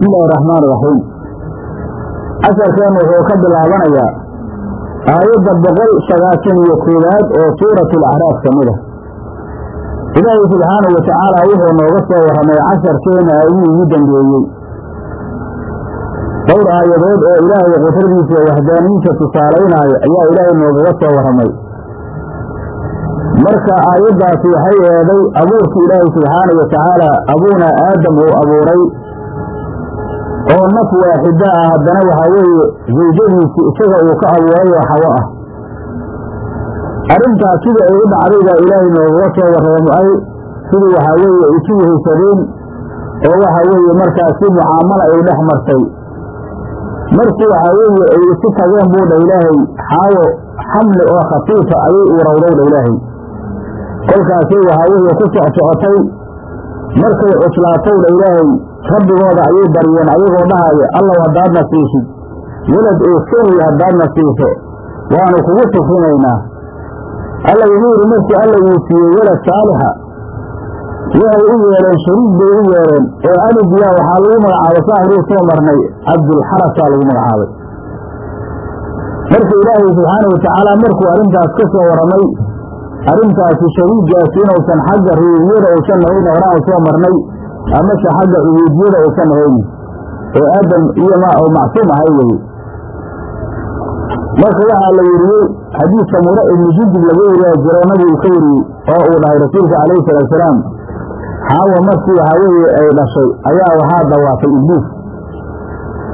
bismi illaahi raxmaan iraxiim casharkeennu wuxuu ka bilaabanayaa aayadda boqol sagaashan iyo koowaad oo suuratu alacraaf ka mid a ilaahay subxaanahu wa tacaala wuxuu nooga soo warramay casharkeenna aayadihii ugu dambeeyey. Dhowr aayadood oo ilaahay qudradiisa iyo waxdaaniyiinta tusaalaynaayo ayaa ilaahay noogaga soo warramay. Marka aayaddaasi waxay eeday abuurka ilaahay subxaanahu wa tacaala abuuna aadam uu abuuray oo naf waaxida ah haddana waxaa weeye zawjadiisi isaga uu ka abuuray oo xawo ah. Arrintaas sida ay u dhacday baa ilaahay noogaga soo warramay sidii waxaa weeye isu weheysadeen oo waxa weeye markaasi mucaamala ay dhex martay. Markii waxaa weeye ay isu tageen buu dha ilaahay xaawo xamli oo khafiifa ayay urawday dha ilaahay. Kolkaasay waxaa weeye ku socsocotay markay cuslaatay dha ilaahay rabbigooda ayay baryeen ayagoo dhahaya allow haddaadna siisid welad oo keliya haddaadna siiso waanu kugu tukrinaynaa alla wuxuu yidhi markii alla uu siiyey welad saalixa waxay u yeedheen shariik bay u yeedheen oo aligiyaa waxaa lagu magacaabay saahiruu soo marnay cabdulxarasaa lagu magacaabay. Marka ilaahay subxaanau watacaala markuu arrintaas ka soo warramay arrintaasi shariiggaasi inuusan xagga rubuubiyada uusan nahayn horaan u soo marnay amase xagga cubuudiyada uusan nahayni oo aadam iyo u macsuum ahay weye marka waxaa la weriyey xadiidka mure ibnu jundub laga weriyaa jiro nabigu ka weriyey oo uu dhahay rasuulka calayhi salaatusalaam xaawa markii waxaa weeye ay dhashay ayaa waxaa dawaafay ibliis.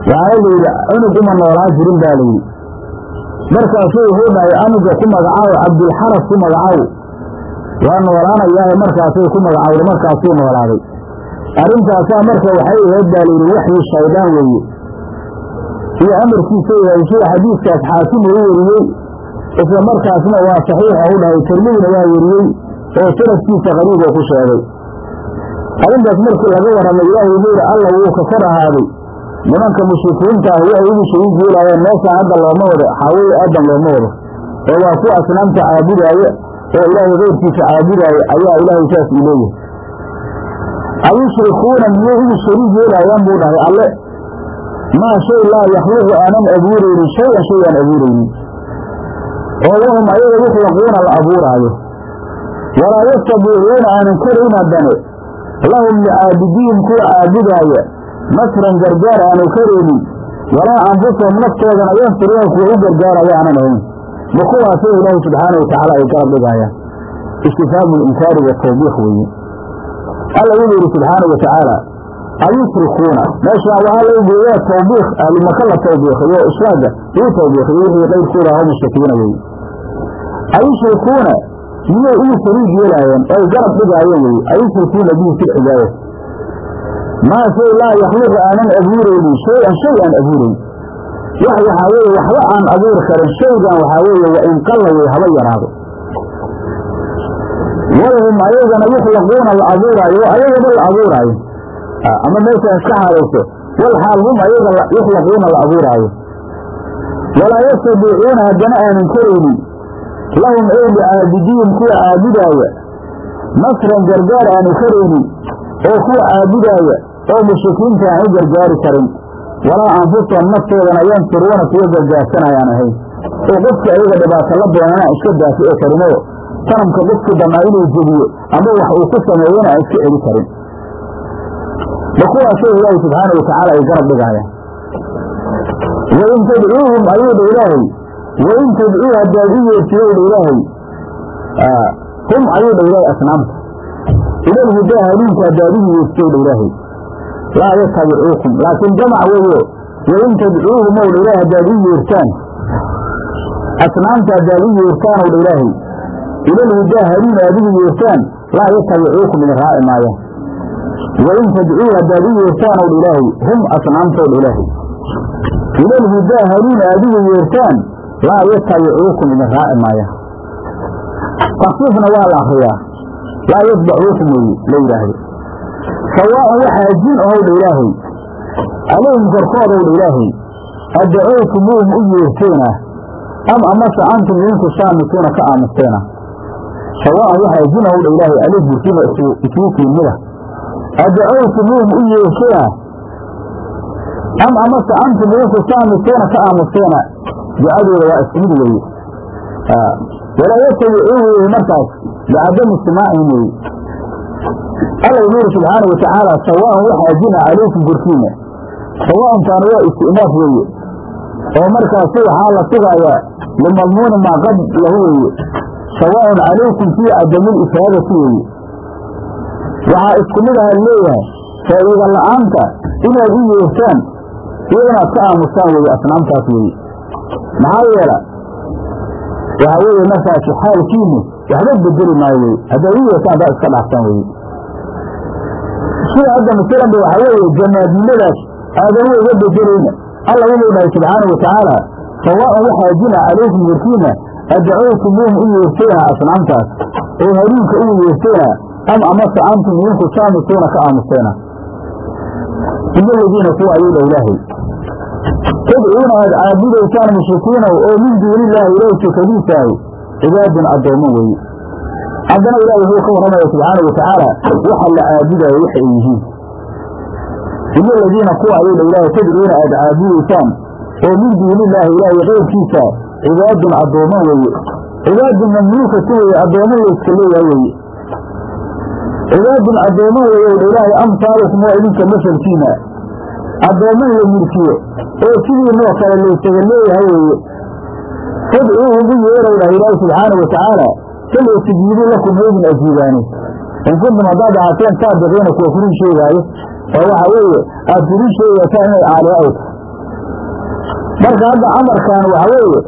Waxaana la yidhi cunug uma noolaan jirin baa layidhi markaasuu wuxuu dhahay anuga ku magacaabo cabdulxaras ku magacaw. Waa noolaanayaae markaasay ku magacawda markaasuu noolaaday arrintaasaa marka waxay ahayd baa layidhi waxyi shaydaan weeye. Iyo amarkiisa yahay sida xadiidkaas xaakim uu weriyey isla markaasna waa saxiixa u dhahay tirmidina waa weriyey oo sanadkiisa qariiboo ku sheegay. Arrintaas markii laga warramay ilaahay wuxuu yidhi alla wuu ka kor ahaaday. Nimanka mushrikiinta ah waxay ugu shariig yeelaayeen meeshaan hadda looma wado xaaweye aadam looma wado oo waa kuwa asnaamta caabudaaye oo ilaahay keyrkiisa caabudaaye ayaa ilaahay saas uu leeyahay ayushrikuuna miyay ugu shariig yeelaayaan buu dhahay alle maa shay laa yakhluqu aanan abuuraynin shay-an shay aan abuuraynin. Oo wahum ayaga yukhlaquuna la abuuraayo walaa yastabiicuuna aanan karayn haddane lahum licaabidiin kuwa caabudaaya nasran gargaar aanu karaynin walaa anfusahum naftoodana yansuruuna kuwa u gargaaraya aanan ahayn. Ma kuwaasoo ilaahay subxaana watacaala ay garab dhigaayaan istifhaamu linkaari wa tawbiiq weeye alla wuxuu yidhi subxaana wa tacaala ayushrikuuna waxaa lagu geeyaa tawbiik ahlimaka la tawbiikiyo ishraaga lagu tawbiikiyo wixii qayrkooda aho mushrikiina weeye ayushrikuuna miyay ugu shariig yeelaayeen oy garab dhigaayeen weye ayushrikuuna bihi fi lcibaada maa shay laa yakhluqu aanan abuuraynin shay-an shay aan abuurayn wax waxaa weeye waxba aan abuuri karin shaygan waxaa weeye wa in qalla wey haba yaraado walahum ayagana yukhlaquuna la abuuraayo ayagaba la abuuraayo. Ama meeshaan iska xaalayso wal xaal hum ayaga yukhlaquuna la abuuraayo. Walaa yastabiicuuna haddana aanan karaynin lahum ay licaabidiin kuwa caabudaaya nasran gargaar aanu karaynin oo kuwa caabudaaya oo mushrikiinta aan u gargaari karin. Walaa anfusahum naftoodana yansuruuna kuwa gargaarsanayaan ahayn. Oo qofka ayaga dhibaato la doonana iska daafici karinoo sanamka qofku dannaa inuu jebiyo ama wax uu ku sameeyana aan iska celi karin. Ma kuwaasoo ilaahay subxaana watacaala ay garab dhigaayaan wain tadcuuhum ayuu dha ilaahay wain tadcuu haddaad u yeertiyow dha ilaahay hum ayuu dha ilaahay asnaamta. Ilal hudaa hanuunka haddaad u yeertiyow dha ilaahay. Laa yatabicuukum laakiin jamac weyo wain tadcuuhum ow dha ilaahay haddaad u yeertaan. Asnaamta haddaad u yeertaan ow dha ilaahay ilal hudaa hanuun aad ugu yeertaan laa yatabicuukum idin raaci maayaan wain tadcuu haddaad u yeertaan ow dha ilaahay hum asnaamtow dha ilaahay ilal aad ugu yeertaan laa yatabicuukum idin raaci maayaan takfiifna waa la akriyaa laa yatbacuukum wey la yidhaahdo sawaa'an waxaa jin ahow dha ilaahay calayhim korkoodow dha ilaahay adacowtumuuhum u yeerteena am amase antum idinku saamituuna ka aamusteena sawaa'an waxaa jin ahow dha ilaahay ali jirkiina isugu kiimida. Adacowtumuuhum u yeerteena am amase antum idinku saamisuuna ka aamuseena ducadooda waa isku mid weeye walaa yatabicuun weye markaas. Licadami simaacihim weye alla wuxuu yidhi subxaana watacaala sawaan waxaa jina calaykum korkiina sawaantaana waa isti'naaf weeye oo markaasi waxaa la sugayaa limadmuuni maa qad lahu weeye sawaaun calaykum fii cadamil ifaadati weeye waxaa isku mid aha leeyahay faa'iida la'aanta inaad u yeertaan iyo inaad ka aamustaan weeye asnaamtaas weeye. Maxaa yeela waxaa weeye markaasi xaalkiinu waxba bedeli maayo weye haddaad u yeertaan haddaad iska dhaaftaan weye sida hadda masalanba waxaa weeye jamaadnimadaas aadan uga bedelayna alla wuxuu dhahay subxaana watacaala sawaaun waxaa jina calaykum korkiina adacowtumuuhum u yeerteena asnaamtaas oo hanuunka ugu yeerteena am amase antum idinku saamisuuna ka aamuseena ina aladiina kuwa ayuu dha ilaahay tadcuuna aad caabudaysaan mushrikiinow oo min duunillaahi ilaahi sokadiisaahi cibaadun addoommo weeye haddana ilahi wuxuu ka warramaya subxaana watacaala waxa la caabudayo waxa ay yihiin ina aladiina kuwa ayuu dha ilaahay tadcuuna aad caabudaysaan oo min duunillaahi ilaahay qayrkiisa cibaadun addoommo weeye. Cibaadun mamluukatu weeye addoommo layska leeyaha weeye. Cibaadun addoommo weeye dha ilaahay amsaalukum waa idinka masalkiina addoommo la milkiyo oo sidiinoo kale laysaga leeyahay weeye. Fadcuu ugu yeeray dhah ilaahi subxaana watacaala sal istijiibuu lakum haydin ajiibaani in kuntum haddaad ahaateen saadiqiina kuwa furin sheegaayo. Oo waxa weeye aad furin sheegaysaa inay aaliya marka hadda amarkan waxa weeye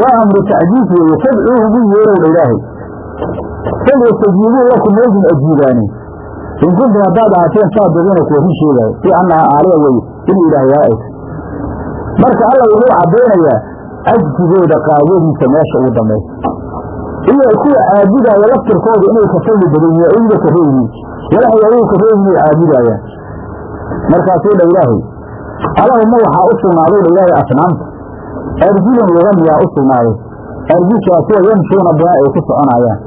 waa amru tacjiis weeye fadcuu ugu yeerow dha ilaahay. Sal istajiibuu lakum haydin ajiibaani. In kuntum haddaad ahaateen saadiqiina kuwa run sheegaayo si annaha aaliya weye inuu ilaah yaa ay tahay marka alla wuxuu caddaynayaa ajdigooda qaadadiisa meesha ugu dambaysa iyo kuwa caabudaaya laftirkooda inay ka fadli badan yihiin ayuga ka reeyihiin ilaahay ayagu ka reeyihin ay caabudaayaan markaasuu dha ilaahay alahuma waxaa u sugnaaday dha ilaahay asnaamta arjulun luga miyaa u sugnaaday. Arjushaasoo yamshuuna bihaa ay ku soconaayaan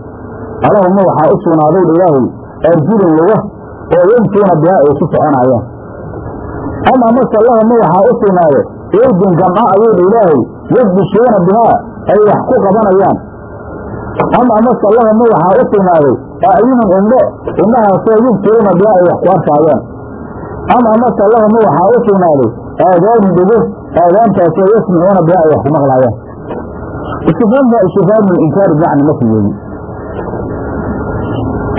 alahuma waxaa u sugnaaday ilaahay arjulun luga oo yamshuuna bihaa ay ku soconaayaan ama amase allahuma waxaa u sugnaaday eydin ayuu dha ilaahay yadbishuuna bihaa ay wax ku qabanayaan. Ama amase allahuma waxaa u sugnaaday acyunun indho indhahaasoo yubsiruuna bihaa ay wax ku arkaayaan ama amase allahuma waxaa u sugnaaday aadaanun dhego aadaantaasoo yasmicuuna bihaa ay wax ku maqlaayaan istifaamka istifaamu inkaari bacni mafi weeye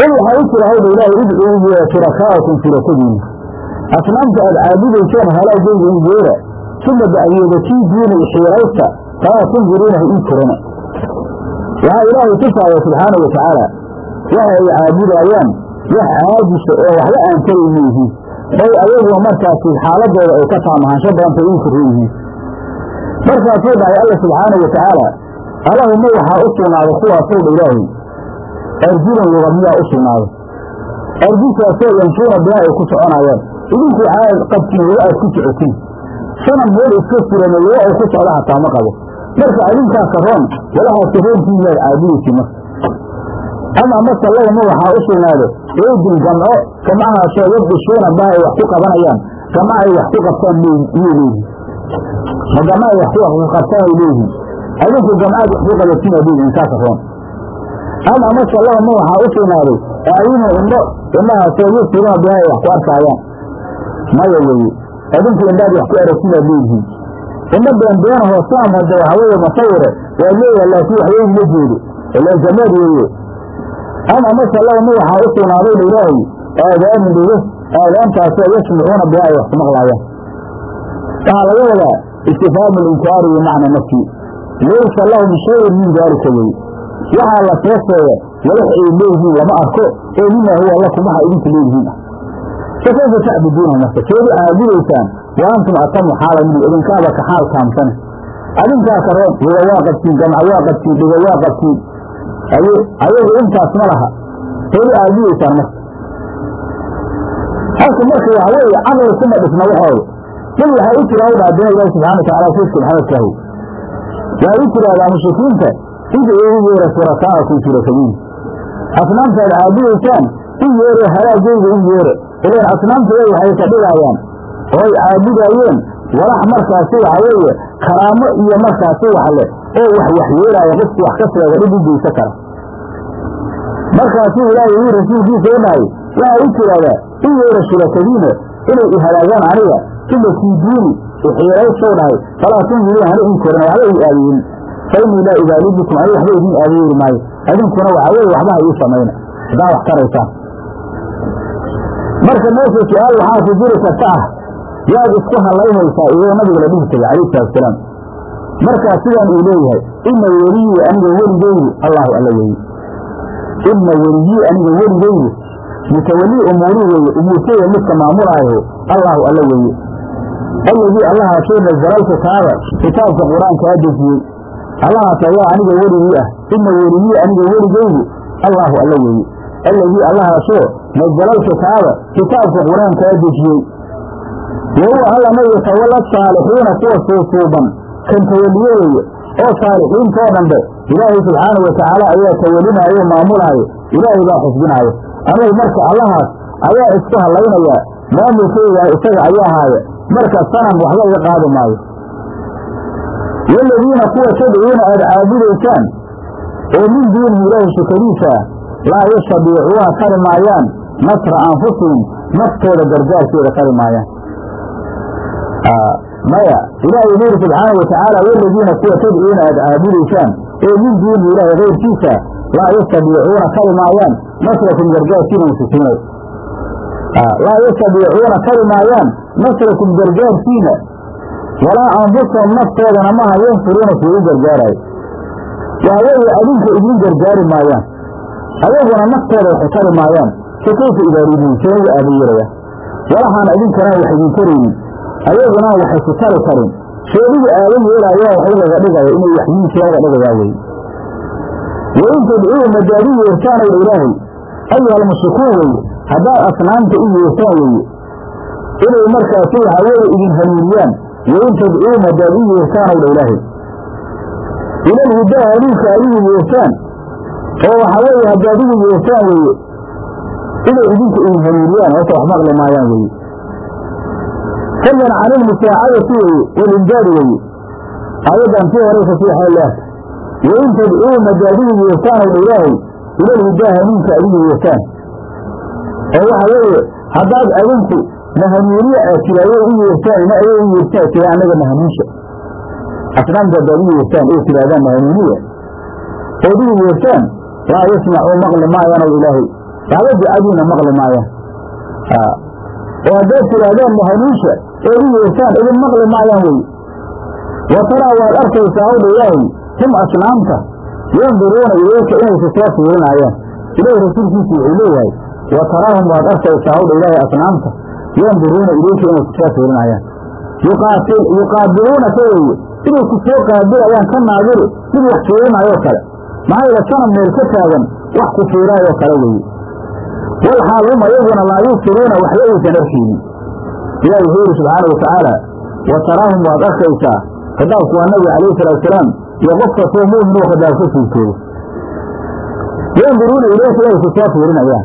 in waxaa u jira hawdha ilaahay idcuu iyo shurakaa'akum shurakadiina asnaamta aad caabudaysaan halaagayga i yeera suma bacyeeda kii diinay xiiraysta taa tundiruunaha ii korana. Waxaa ilaahay tusaaya subxaana wa tacaala waxa ay caabudaayaan wax caajisa oo waxba aan tarayma yihiin oy ayaguna markaasi xaaladooda ay ka taamahaansho badantay ii korro yihiin. Markaasuu dhahay alla subxaana wa tacaala alahuma waxaa u sugnaaday kuwaasow dha ilaahay? Arjulan luga miyaa u sugnaaday. Arjushaasoo yanshuuna bihaa ay ku soconaayaan idinku caad qabtiin luga aad ku socotiin sanam meel iska surame luga ay ku socda hataa ma qabo. Marka adinkaas roon walahaa saroontiin yaad caabudaysi marka ama amase lahuma waxaa u sugnaaday eydin gamco gamcahaasoo yabdishuuna baha ay wax ku qabanayaan gamca ay wax ku qabtaan miyay leeyihiin ma ay wax ku qabtaan ay leeyihiin adinku gamcaad wax ku qabatiin aad leeyihiin kaas roon ama amase lahuma waxaa u sugnaaday acyunu indho indhahaasoo yubsiruuna biha ay wax ku arkaayaan maya weeye adinku indhaad wax ku aragtiin aad leeyihiin indho beenbeenahoo saam hadda waxaa weeye masawire waa leeyaha laakiin waxweyn ma jeedo ilaan jamaad weeye ama amase lahuma waxaa u sugnaaday dha ilaahay aadaanin dhigo aadaantaasoo yasmicuuna biha ay wax ku maqlaayaan waxaa laga wadaa istifhaamu linkaari bimacna nafsi laysa lahum shayun min daalika weye waxaa la soo sheega walax ay leeyihiin lama arko oo mima huwa lakum waxa idinka leeyihiin ah. Fa kayfa tacbuduunahu marka? Seedi caabudaysaan wa antum atamu xaala minhu idinkaaba ka xaal taamsane adinkaa karoon luga waa qabtiin gamca waa qabtiin dhiga waa qabtiin ayagu intaas ma laha seedi caabudaysaan marka halka marka waxa weeye caqli kuma dhisna waxooda dil waxay u tiraahda haddana ilaahi subxana watacala sayidka maxamedkaahu waxay u tiraahdaa mushrikiinta ida igu yeera shurakaakum shurakadiin asnaamtaad caabudaysaan i yeere halaagayga i yeere ilan asnaamtooda waxay ka dhigaayaan ooy caabudaayeen walax markaasi waxa weeye karaamo iyo markaasi wax leh oo wax waxyeelaya qofku wax ka sheega dhib u geysa kara markaasuu ilaahay uu rasuulkiisa u dhahay waxaa u tiraahdaa in yeera shurakadiina inay ihadaagaan aniga uma kiidiini ixiilaysow dhahay falaa tunziliin hana ii korin waxba ii aadeyin fa laa ubaali bikum ani waxba idiin aadeyeeri maayo. Adinkuna waxa weeye waxba ha ii samayna. Haddaa wax taraysaan marka meesha su'aal waxaa ku jiri karta ah yaad isku hallaynaysaa iyadoo nabiga la dhihi tagay calayhi salatusalaam markaa sidaan uu leeyahay ina weliyii aniga weligeydu allahu alla weeye ina weliyii aniga weligeydu mutawalii umuuri weeye umuurteyda midka maamulaayo allahu alla weeye alladii allahaasoo nazalal kitaaba kitaabka qur'aankaa dejiyey. Allahaas ayaa aniga weligii ah. Ina weliyii aniga weligeydu allahu alla weeye alladii allahaasoo nazalal kitaaba kitaabka qur'aankaa dejiyey. Wahuwa allana yatawalla saalixiina kuwa suusuuban kan tawaliye weeye oo saalixiintoo dhanbe ilaahay subxaana wa tacaala ayaa tawalinaayo maamulaayo ilaahay baa xisbinaayo anigu marka allahaas ayaa isku hallaynayaa maamulkeyga isaga ayaa haaya marka sanam waxba iga qaadi maayo. Waladiina kuwa tadcuuna aada caabudaysaan oo min duunihi ilaahay shukadiisa laa yastadiicuuna kari maayaan. Nasra anfusihim naftooda gargaarkeeda kari maayaan maya ilaahay wuxu yidhi subxaana wa tacaala waladiina kuwa tadcuuna aada caabudaysaan oo min duunihi ilaahay kayrkiisa laa yastadiicuuna kari maayaan nasrakum gargaarkiina musisiinay laa yastadiicuuna kari maayaan nasrakum gargaarkiina. Walaa anfusahum naftoodana maha yansuruuna kuwa u gargaaraayo waa weeye adinka idiin gargaari maayaan. Ayaguna naftooda waxu tari maayaan. Fa kayfa idaaridiin see uga aabayelaya walahaan idinkana wax idin taraynin ayaguna waxay ku tari karin. Sheediga aadan yeelaayaa wax ugaga dhigaya inay laga dhigayaa weye wain tadcuu madaadi yeertaanow ilaahay. Ayuha almushrikuun weye haddaad asnaamta u yeertaan weeye inay markaasi waxaa weeye idin hanuuniyaan wain tadcuu madaad u yeertaanow dha ilaahay. Ilal hudaa hanuunka adigu yeertaan oo waxaa weeye haddaad igu yeertaan weeye inay idinka idin hanuuniyaan horta wax maqli maayaan weeye fadlan can ilmusaacadati weeye walimdaadi weeye aayaddan sii horaysa sii xeelaah wain tadcuu madaadigu yeertaanow dha ilaahay ilal hudaa hanuunka adigu yeertaan oo waxa weeye haddaad adinku mahanuuniye aad tidaayo u yeertaan ina ayay u yeertaa tira annaga mahanuunsha asnaamta haddaad u yeertaan oo tidhahdaan mahanuuniya ood ugu yeertaan laa yasmacuu maqli maayaan ilaahay. Waxba ducadiina maqli maayaan oo haddaad tidhaahdaan mahanuunsha ood u yeertaan idin maqli maayaan wey wa taraa waad arkaysaa hawdha ilaahay hum asnaamta yanduruuna ilayka inaysa soo fiirinaayaan ilaahay rasuulkiisu wuxuu leeyahay wa taraahum waad arkaysaa ilaahay asnaamta yanduruuna ilayka inaysa soo fiirinaayaan yuqaabiluunaka weeye inay ku soo qaabilayaan ka naadiri mid wax fiirinaayoo kale. Maxaa yeele sanab meel ka taagan wax ku fiiraayoo kale weeye walxaal hum ayaguna laa yuusiruuna waxba aysan arkaynin ilaah wuxuu yidhi subxaana watacaala wa taraahum waad arkaysaa khadaabku waa nabiga calayhi salaatusalaam iyo qof kastoo mu'min uu khadaabka suurtoobo yanduruuna ilayka ilaahay soo fiirinayaan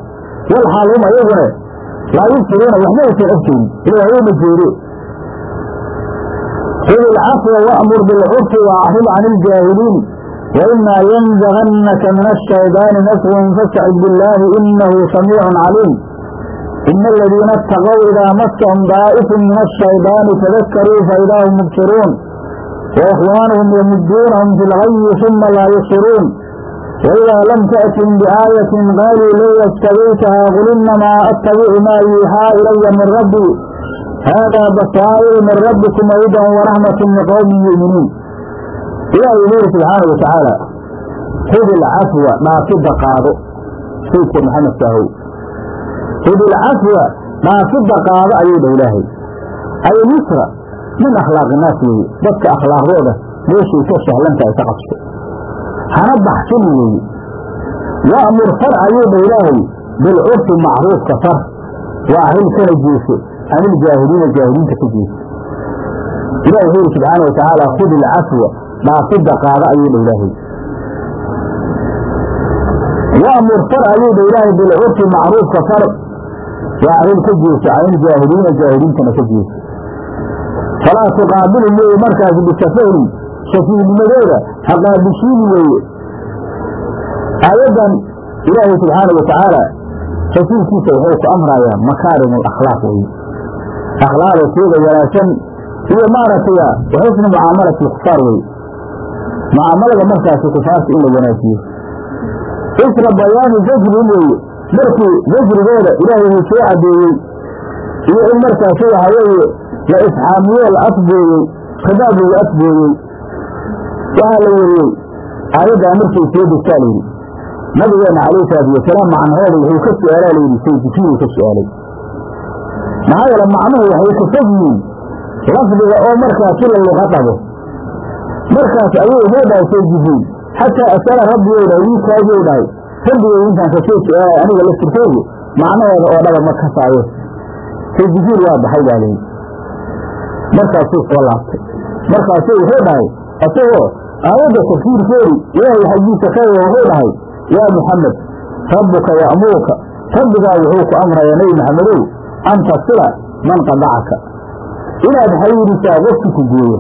walxaal hum ayaguna laa yubsiruuna waxba aysan arkaynin ilah wabama jeede qud ilcafwa wa'mur bilcurfi wa acrid cani iljaahiliin وإما ينزغنك من الشيطان نفو فاستعذ بالله إنه سميع عليم إن الذين اتقوا إذا مسهم ضائف من الشيطان تذكروا فإذا هم مبصرون وإخوانهم يمدونهم في الغي ثم لا يصرون وإذا لم تأتهم بآية قالوا لو اتبعتها قل إنما أتبع ما يوحى إلي من ربي هذا بصائر من ربكم وهدى ورحمة لقوم يؤمنون ilaahay wuxuu subxaana wa tacaala hudil cafwa dhaafidda qaado saydka maxamed saahow hudil cafwa dhaafidda qaado ayuu dhah ilaahay. Ay min akhlaaqi naas weeye dadka akhlaaqdooda meeshay ka sahlantahay ka qabso hana baxsin weeye wa'mur far ayuu dhah ilaahay. Bilcurfi macruufka far waaxil kana jeeso aniljaahiliina jaahiliinta ka jeeso. Ilahi wuxuu yidhi subxaana wa tacaala hud dhaafida qaada ayuudha ilaahay. Wamur far ayuudha ilaahay bilcurfi macruufka far. Waa arrin ka jeeso arrin jaahiliina jaahiliintana ka jeeso falaa tuqaabilu mooye markaas bisafahrin safiihnimadooda ha qaabishiini weeye aayaddan ilaahay subxaana watacaala safiihkiisa wuxuu ku amrayaa makaarim alakhlaaq weye akhlaaqda teeda wanaagsan iyo maaragtay waxusna mucaamalati kufaar weye mucaamalada markaasi kufaarta in la wanaajiyo. Isra bayaani zajrin weeye markii zajrigooda ilaahay uu soo cadeeyey iyo in markaasi waxa weeye la isxaamiyo la afgooyey khidaab lagu afgooyey waxaa la weriyey aayaddaa markay soo degtaa layidhi nabigeena calayhi salaatu wasalaam macnahooda wuxuu ka su'aalaa layidhi sayjikiinuu ka su'aalay. Maxaa yeele macnuhu waxay fog yihiin lafdiga oo markaasi la luqa dhabo markaas ayuu wuxuu dhahay sayjikiin xataa asala rabbigow dhahay wiilkaagiou dhahay. Rabbigay intaan ka soo su'aalay aniga laftirkeygu macnahooda oo dhaba ma kasaayo sayjikiin waa baxay baa layidhi markaasuu soo laabtay. Markaasuu wuxuu dhahay isagoo aayadda tafsiirkeedi ilaahay xaggiisa kaya wuxuu dhahay yaa muxamed rabbuka ya'muruka rabbigaa wuxuu ku amrayaa nebi maxamedow an tasila man qadacaka. Inaad xayiirisaa qofki ku gooyo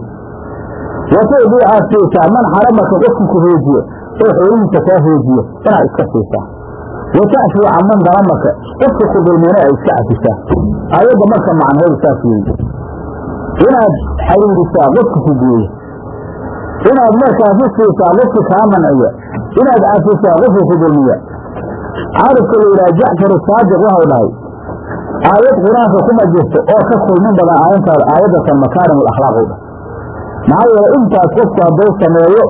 watadii aad siisaa man xaramaka qofki ku hoojiyo oo xoolihiisa kaa hoojiyo inaad iska siisaa watacfuu can man dalamaka qofka ku dulmina ay iska cafisaa. Aayadda marka macnaheedu saas weeye inaad xayiirisaa qofki ku gooyo inaad markaasi siisaa qofki kaa manciya inaad cafisaa qofki ku dulmiya caarifka la yidhaha jacfar saadiq waxau dhahay aayad qur'aanka kuma jirto oo ka kulmin badan aayaddatan makaarim alakhlaaq u dhah maxaa yeele intaas qofku hadduu sameeyo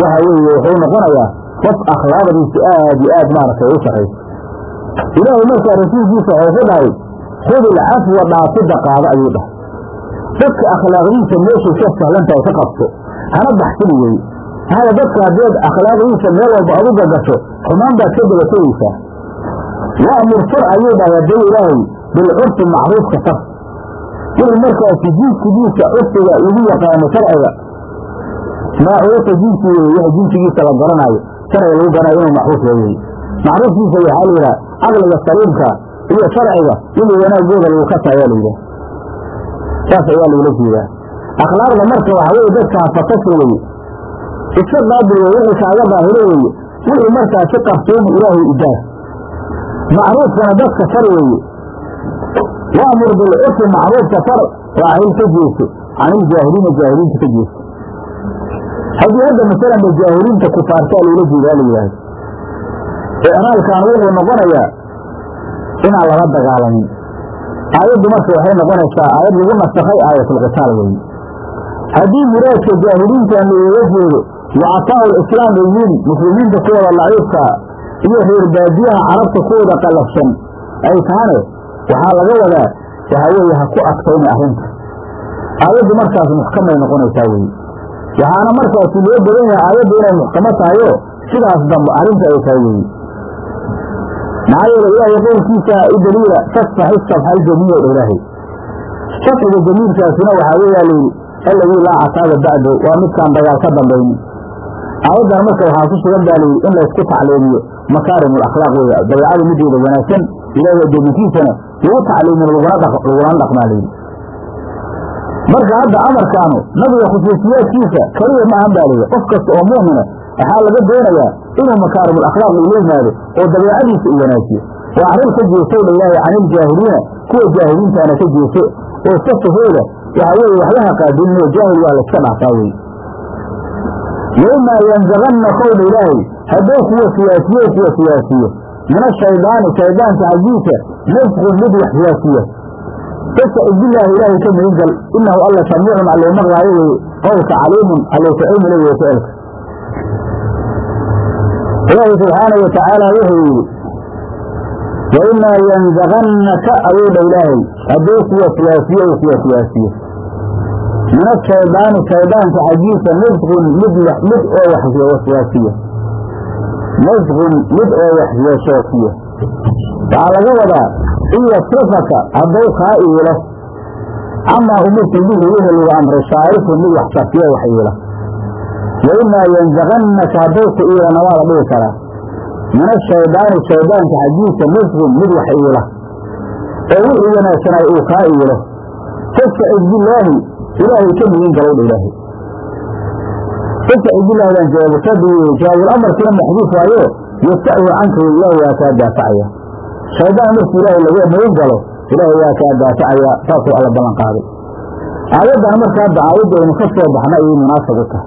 waxa weeye wuxuu noqonayaa qof akhlaaqdiisa aad iyo aad maaragtay u sarrayso ilaahay markaa rasuulkiisa waxuu ku dhahay khud ilcafwa dhaafidda qaado ayuu dhahay. Dadka akhlaaqdiisa meeshay ka sahlantahay ka qabto hana baxsini weye maxaa dadka haddeed akhlaaqdiisa meel walba adu gagasho xumaan baad ka daba tegaysaa wa'mur far ayuu dhahay hadduu ilaahay bilcurfi macruufka far wixii markaasi jinsigiisa curfiga lagu yaqaano sharciga maa curufa jinsi weye jinsigiisa la garanaayo sharciga lagu garanayo inuu macruuf weye macruufkiisa waxaa la yidhaha caqliga saliimka iyo sharciga wixii wanaagooda lagu kasa ayaa la yidhaha. Saas ayaa lagula jeedaa. Akhlaaqda marka waxa weye dadka hafatasha weye iska qaabil weye wixii kaaga daahiro weye wixii markaasi qarsooni ilaahay idaah macruufkana dadka far weeye wa'mur bilcurfi macruufka far raacil ka jeeso caniljaahiliina jaahiliinta ka jeeso haddii hadda masalanba jaahiliinta kufaartaa loola jeedaa la yidhaahdo icraalkan wuxuu noqonayaa inaan lala dagaalamin aayaddu marka waxay noqonaysaa aayad lagu nasakhay aayatulqitaal weeye haddii muraadka jaahiliintan looga jeedo wacafaau lislaam bayiin muslimiinta kuwada laciifkaa iyo reer baadiyaha carabta kuwada qallafsan ay tahane waxaa laga wadaa waxaa weeye ha ku adkayna arrinta aayaddu markaas muxkamay noqonaysaa weye waxaana markaasi loo badan yahay aayaddu inay muxkamo tahayo sidaas dambe arrinta ay tahay weye maxaa yeele ilaahay qowlkiisa u daliila fasfax dha ilaahay. Safxiga jamiilkaasina waxaa weeyaa layidhi alladii laa cataaga bacdo waa midkaan dagaal ka dambaynin aayaddan marka waxaa ku sugan baa layidhi in laysku tacliimiyo makaarim alakhlaaq weeye dabeecada mideeda wanaagsan ilaahay adoominkiisana lagu tacliimiyo laguna dhaqmaa layidhi marka hadda amarkaanu nabiga khusuusiyaadkiisa keliya ma ahan baa qof kasta oo mu'mina waxaa laga doonayaa inuu makaarim alakhlaaq ula yimaado oo dabeecadiisa u wanaajiyo waa arrin ka jeesow dha ilaahay caniljaahiliina kuwa jaahiliintaana ka jeeso oo iska sufooda waxaa weeye waxyaha qaadinno jaahil waa layska dhaafaa weye waimaa yanzaganna kowdha ilaahay hadduu kuwa siyaasiyo kuwa siyaasiyo min ashaydaani shaydaanka xaggiisa nasqun mid wax siyaasiya fastacid billaahi ilaahay ka magangal inahu alla samiicun allou maqlaayo weye qowlka caliimun allou ka cilmi le weye ficilka ilaahay subxaanau watacaala wuxuu yidhi waimaa yanzagannaka ayuu dha ilaahay hadduu kuwa siyaasiyo u kuwa siyaasiyo min ashaydaani shaydaanka xaggiisa nasqun mid mid oo waxsiyaasiya nasqun mid oo waxsiyaasiya waxaa laga wadaa in yasrifaka hadduu kaa iilo camaa umirta bihi wixii lagu amray shaarifun mid wax sarfiyo wax iila waimaa yanzagannaka hadduu ku iilana waa la dhihi karaa. Min ashaydaani shaydaanka xaggiisa nasqun mid wax iila oo wixii wanaagsanay uu kaa iilo. Fastacid billaahi ilaahay ka miyin galowdha ilaahay istacid bilaadan jawaabukadi jawaabul amarkina maxduuf waayo yastacidu canka ilaahay waa kaa daafacaya. Shaydaan markii ilaahay laga magan galo ilaahay waa kaa daafacaya saasuu alla ballan qaaday. Aayaddan marka hadda aayadaynu ka soo baxna ayay munaasab u tahay.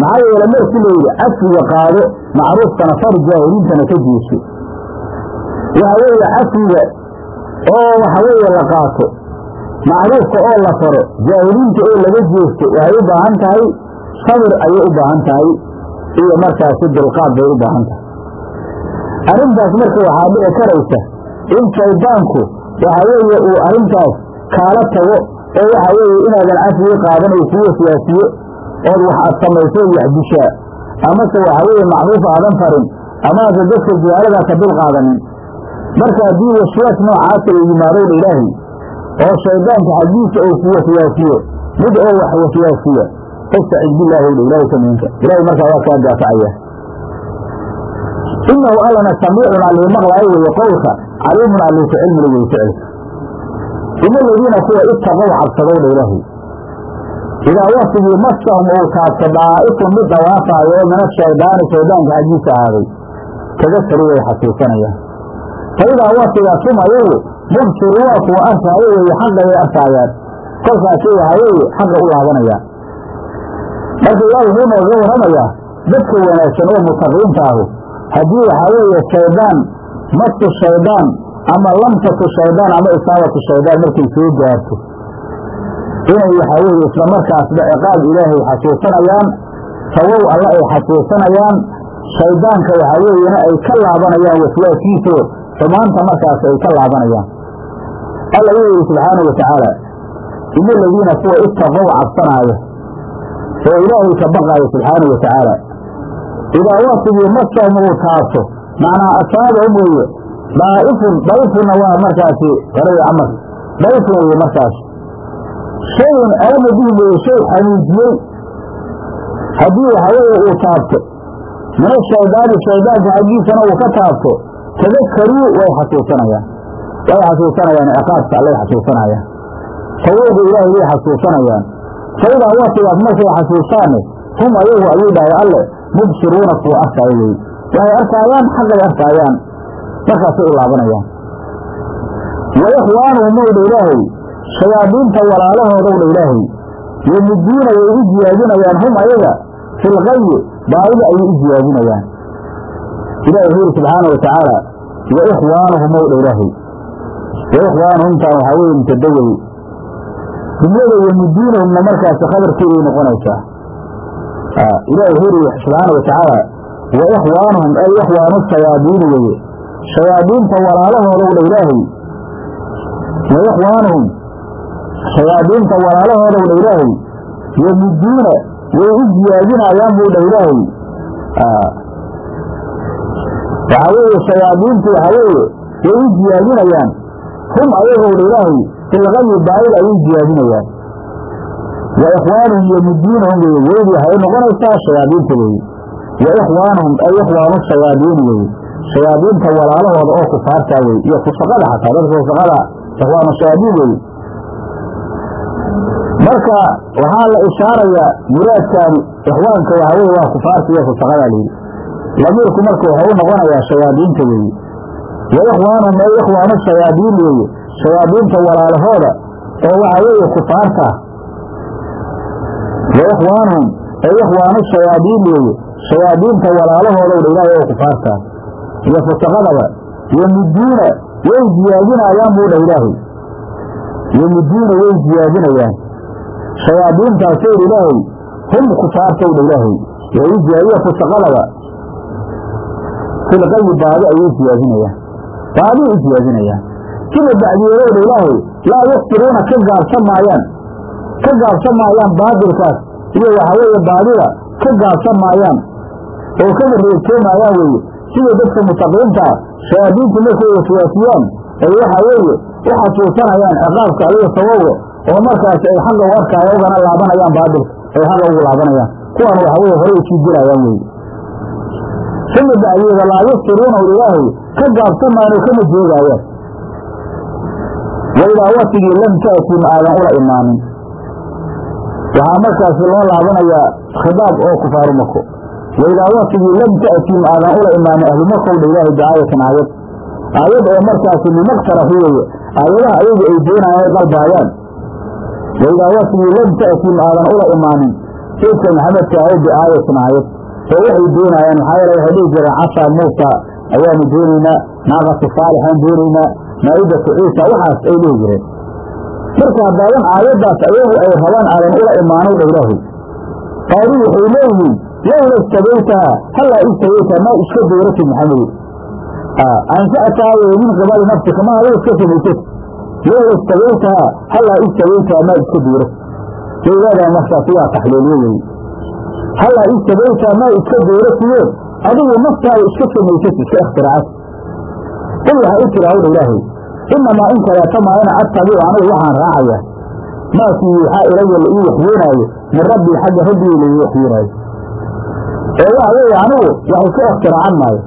Maxaa yeele markii la yidhi cafiga qaado macruufkana far jaahiliintana ka jeeso. Waxa weeye cafiga oo waxa weeye la qaato macruufka oo la faro jaahiliinta oo laga jeesto waxay u baahan tahay sabir ayay u baahan tahay iyo markaasi dulqaad bay u baahan tahay. Arrintaas marka waxaa dhici karaysa in shaydaanku waxa weeye uu arrintaas kaala tago oo waxa weeye inaadan cafiga qaadan uu kuu wasiyaasiyo ood wax aad samayso wax dishaa amase waxa weeye macruuf aadan farin amaase dadka jihaaladaas ka dul qaadanin marka haddii waswaas noocaasa uu yimaadowdha ilaahay oo shaydaanka xaggiisa uu ku wasiyaasiyo mid oo wax wasiyaasiya fastacid bilaahi owdha ilaahay ka miinka ilaahay markaa waa kaa daafacaya inahu allana samiicun allii maqlaayo weeye qowlka caliimun allii ku cilmila weye ficilka ina aladiina kuwa ittaqow cabsadowdha ilaahay idaa wasigii masahum uu taabto mid dawaafaayo oo min ashaydaani shaydaanka xaggiisa ahaaday tadakaruu way xasuusanayaan fa idaa wasigaas hum ayagu mubsiruuna kuwa arkaayo weeye xaqayay arkaayaan kolkaasay waxa weeye xaqa u laabanayaan marka ilaah wuxuu nooga warramayaa dadka wanaagsan oo mutaqiinta ahu haddii waxaa weeye shaydaan masu shaydaan ama lamsatu shaydaan ama isaabatu shaydaan markay soo gaarto. Inay waxaa weeye isla markaasba ciqaab ilaahay xasuusanayaan sawow alle ay xasuusanayaan shaydaanka waxaa weeyena ay ka laabanayaan waswaaskiisoo xumaanta markaas ay ka laabanayaan. Alla wuu yidhi subxaanau watacaala ina aladiina kuwa ittaqow cabsanaaya oo ilaahay ka baqaaya subxaanau watacaala idaa wasigii masahum uu taabto. Macnaa asaabahum weeye. Daa'ifun dayfunna waa markaasi qoraya camar dayfun weeye markaas. Shayun alama bihi weeye shay xanuujiyey. Haddii waxa weeye uu taabto min ashaydaani shaydaanka xaggiisana uu ka taabto. Tadakaruu way xasuusanayaan. Way xasuusanayaan ciqaabka allay xasuusanayaan. Tawowga ilaahay way xasuusanayaan faidaa wasigaas markay xasuustaanne hum ayagu ayuu dhahay alle mubsiruuna kuwa arkaayo weye waxay arkaayaan xaqay arkaayaan markaasay u laabanayaan wa ikhwaanuhum owdha ilaahay shayaadiinta walaalahoodowdha ilaahay yamuduuna way u jiyaadinayaan hum ayaga filqayi baadida ayay u jiyaadinayaan ilahi wuxuu yidhi subxaana wa tacaala wa ikhwaanuhum owdha ilaahay wa ikhwaanuhumtaan waxaa weye mutadawey jumlada yamuduunahumna markaasi khabarkeeday noqonaysaa. Ilahi wuxuu yidhi subxaana wa tacaala wa ikhwaanuhum ay ikhwaanu shayaadiini weye shayaadiinta walaalahoodowdha ilaahay. Wa ikhwaanuhum shayaadiinta walaalahoodowdha ilaahay. Yamuduuna way u ziyaadinayaan buu dhah ilaahay. Waxaa weeye shayaadiintu waxaa weeye way u ziyaadinayaan. Hum ayagowdha ilaahay filqayi baayida ayay ziyaadinayaan wa ikhwaanuhum yamuduunahum weye weedi waxay noqonaysaa shayaadiinta weeye wa ikhwaanuhum ay ikhwaanu shayaadiini weye shayaadiinta walaalahooda oo kufaartaa weye iyo fusaqada xataa dadka fusaqada ikhwaanu shayaadiin weye marka waxaa la ishaarayaa muraadkaani ikhwaanka waxaa weye waa kufaarta iyo fusaqada layidhi lamiirku marka wuxuu u noqonayaa shayaadiinta weeye wa ikhwaanuhum ay ikhwaanu shayaadiin weeye shayaadiinta walaalahooda oo waxaa weeye kufaarta wa ikhwaanuhum ay ikhwaanu shayaadiin weeye shayaadiinta walaalahoodowdha ilaahay oo kufaartaa iyo fusaqadaba yamuduuna way ziyaadinayaan buu dha ilaahay. Yamuduuna way ziyaadinayaan shayaadiintaasowdha ilaahay hum kufaartowdha ilaahay. Way u ziyaadiya fusaqadaba filqayi baadi ayay ziyaadinayaan baadi u ziyaadinayaan sida bacdiyeedowdha ilaahay laa yaktiruuna ka gaabsan maayaan ka gaabsan maayaan baadilkaas. Iyo waxaa baadida ka gaabsan maayaan oo kaga reebtoomaayaan weeye sida dadka mutaqiintaa shayaadiintu markay waswaasiyaan ay waxaa weeye u xasuusanayaan ciqaabka aliga sawoga oo markaasi ay xaqa u arkaayo ugana laabanayaan baadilka ay xaqa ugu laabanayaan. Kuwan waxa weye horey u sii jirayaan weye sima bacdiyeeda laa yaftiruuna ilaahay ka gaabsan maayaan oo kama joogaayaan waidaa wasigii lam ta'tii ma aadan ula imaanin. Waxaa markaasi loo laabanayaa khidaab oo kufaaru mako waidaa waktigii lam ta'tiim aadan ula imaanin ahlumakowdha ilaahay biaayatin aayad. Aayad oo markaasi mimaqtarafu weeye aayadaha ayagu ay doonayaan dalbaayaan waidaa waktigii lam ta'tiim aadan ula imaanin. Saydka maxamedka aho biaayatin aayad oo waxay doonayaan maxaa yeele waxay dhihi jireen casaa muusa ayaanu doonaynaa naaqatu saalixaan doonaynaa maa'idatu ciisa waxaas ay dhihi jireen marka haddaadan aayaddaas ayagu ay rabaan aadan ula imaanow dha ilaahay waxay leeyihiin lowla istagaytaha hallaa istagaytaha maa iska dooratid maxamedow ansha'taha weye min qibali nafsika ma adiga iska samaysad lowla istagaytaha hallaa istagaytaha maa iska dooratid way leedahay markaasi waa taxliiliye weye hallaa istagaytaha maa iska dooratiyo adigu naftaada iska samaysad iska ikhtiraacad qul waxa u tira hawdha ilaahay inamaa in kaleeta maayana attabicu anigu waxaan raacaya maakii yuuxaa ilaya la ii waxyoonaayo min rabbii xagga rabbigii la ii waxyoonaayo ee waxa weeye anigu wax iska ikhtiracan maayo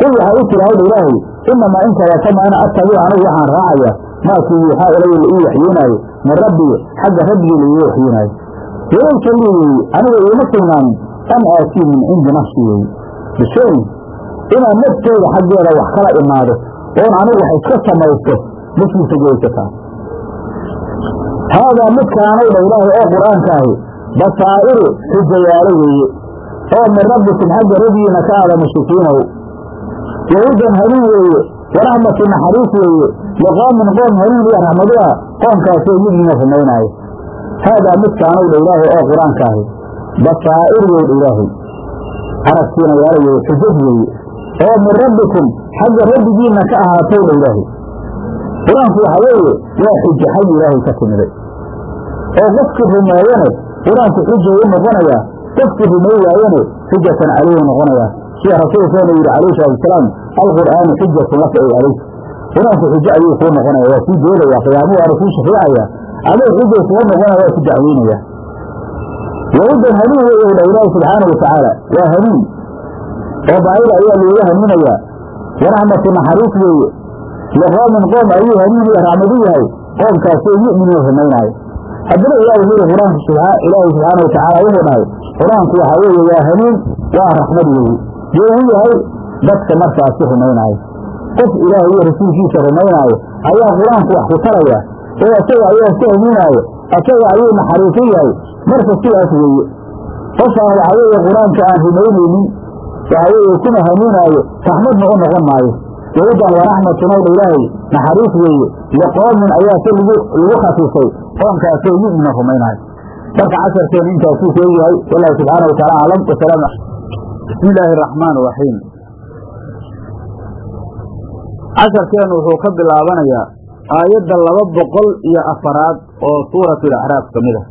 qul waxa u tira hawdha ilaahay inamaa in kaleeta maayana attabicu anigu waxaan raacaya maakii yuuxaa ilaya la ii waxyoonaayo min rabbii xagga rabbigii la ii waxyoonaayo walaysa lii weeye aniga iima sugnaanin an aatii min cindi nafsi weeye bishayin inaan nafteyda xaggeeda wax kala imaado oon anigu wax iska samaysto maskiisa geysataa haadaa midkaanow dha ilaahay oo qur'aanka ahi basaa'iru xujayaalo weeye oo min rabbikum xagga rabbigiina ka aada mushrikiinow yahuudan hanuun weeye waraxmatu naxariis weeye liqoomin qoom hanuun iyo raxmadu ah qoomkaasoo yumina rumaynaayo haadaa midkaanow dha ilaahay oo qur'aanka ahi basaa'ir wey dha ilaahay aragtiina yaalla weeye xujad weeye oo min rabbikum xagga rabbigiina ka ahaatow dha ilaahay. Qur'aanku waxa weeye waa xujo xag ilaahay ka timiday oo qofkii rumeeyane qur'aanku xuja u noqonayaa qofkii rumey waayane xujatan caleyhu noqonayaa. Sida rasuulkeena yidhi calayhi salatusalaam alqur'aanu xujatun laka ay caleyk qur'aanku xujo ayuu kuu noqonaya waa kuu doodaya qiyaamuhu waana kuu shafeecaya aduu xujay kuga noqonaya waa ku dacweynaya yahudan hanuun weeye ilaahi subxaana watacaala waa hanuun oo baayida ayaa looga hanuunayaa. Waraxmatu naxariis weeye. Liqoomin qoom ayuu hanuun iyo raxmad u yahay qoomkaasoo yu'minuu rumaynaayo haddana ilaah wuxuu yihi qur'aanku ilaahay subxaana watacaala wuxuu dhahay qur'aanku waxaa weeye waa hanuun waa raxmad weeye. U yahay dadka markaasi rumaynaayo qof ilaahay iyo rasuulkiisa rumaynaayo ayaa qur'aanku wax ku taraya oo isaga ayaa ka hanuunaayo isaga ayuu naxariis u yahay. Marka sidaas weeye qofaan waxaa weeye qur'aanka aan rumaynaynin waxaa weeye kuna hanuunaayo raxmadna u noqon maayo yahudan waraxmatun owdha ilaahay naxariis weeye liqoomin ayaa se lagu khasisay qoomkaasoo yu'mina rumaynaayo marka casharkeenu intaasuu ka egyahay wallahu subxaana wataala aclam wasalaamu bismi illaahi araxmaan iraxiim casharkeenu wuxuu ka bilaabanayaa aayadda laba boqol iyo afaraad oo suuratul acraaf ka mid ah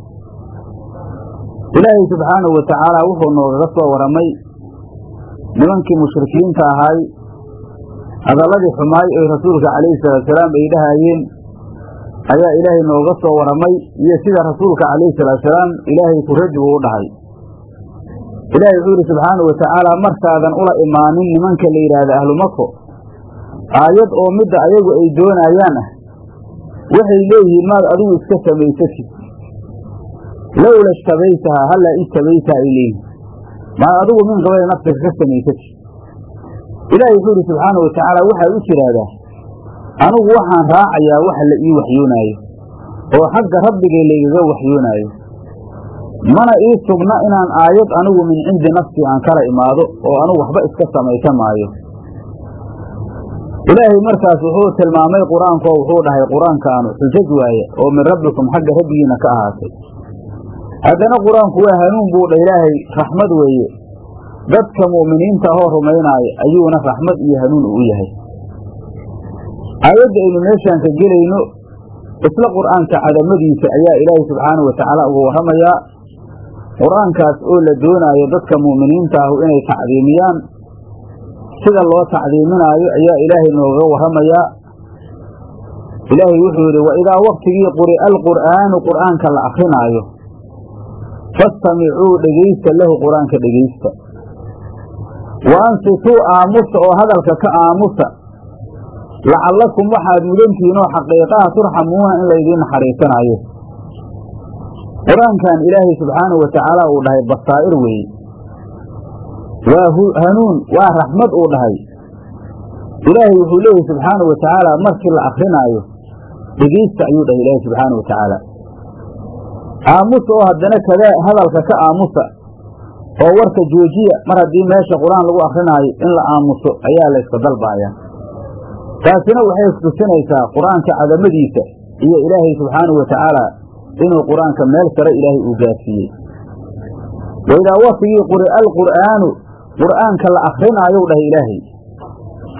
ilaahay subxaanahu wa tacaala wuxuu noogaga soo waramay nimankii mushrikiinta ahaay hadalladii xumaay ee rasuulka calayhi salaatusalaam ay dhahaayeen ayaa ilaahay nooga soo waramay iyo sida rasuulka calayhi salaatusalaam ilaahay ku raji uu u dhahay. Ilaahay wuxuu yidhi subxaanahu wa tacaala markaadan ula imaanin nimanka la yidhaahda ahlumako aayad oo midda ayagu ay doonayaan ah waxay leeyihiin maad adigu iska samaysatid lowla ishtabaytahaa hallaa ishtabaytaa ay leeyihiin maad adigu min qabali nafsika ka samaysatid ilaahay wuxuu yidhi subxaanau wa tacaala waxaad u tidhaahdaa anigu waxaan raacayaa waxa la ii waxyoonaayo oo xagga rabbigay laygaga waxyoonaayo. Mana ii sugna inaan aayad anigu min cindi nafsii aan kala imaado oo anigu waxba iska samaysa maayo. Ilaahay markaas wuxuu tilmaamay qur'aanko wuxuu dhahay qur'aankaanu xujaj waaye oo min rabbikum xagga rabbigiina ka ahaatay haddana qur'aanku waa hanuun buu dha ilaahay raxmad weeye. Dadka mu'miniinta ahoo rumaynaaya ayuuna raxmad iyo hanuun u yahay. Aayadda aynu meeshaan ka gelayno isla qur'aanka cadamadiisa ayaa ilaahay subxaanahu wa tacaala uga warramayaa. Qur'aankaas oo la doonaayo dadka mu'miniinta ahu inay tacdiimiyaan sida loo tacdiiminaayo ayaa ilaahay noogaga warramayaa. Ilaahay wuxuu yidhi wa idaa waktigii quri'a alqur'aanu qur'aanka la akrinaayo fastamicuu dhegaysta lahu qur'aanka dhegaysta wa ansituu aamusa oo hadalka ka aamusa lacallakum waxaad mudantihiin oo xaqiiqaha turxamuuna in laydiin naxariisanaayo qur'aankan ilaahay subxaanahu watacaala uu dhahay basaa'ir weeye waa hanuun waa raxmad uu dhahay ilaahay wuxuu leeyahy subxaanahu watacaala markii la akrinaayo dhegeysta ayuu dhahay ilaahay subxaanahu watacaala aamusa oo haddana kadaa hadalka ka aamusa oo warka joojiya mar haddii meesha qur'aan lagu akrinaayo in la aamuso ayaa layska dalbaaya taasina waxay tusinaysaa qur'aanka cadamadiisa iyo ilaahay subxaanahu watacaala inuu qur'aanka meel sare ilaahay uu gaarsiiyey. Waidaa waktigii quri'a alqur'aanu qur'aanka la akrinaayow dhahay ilaahay.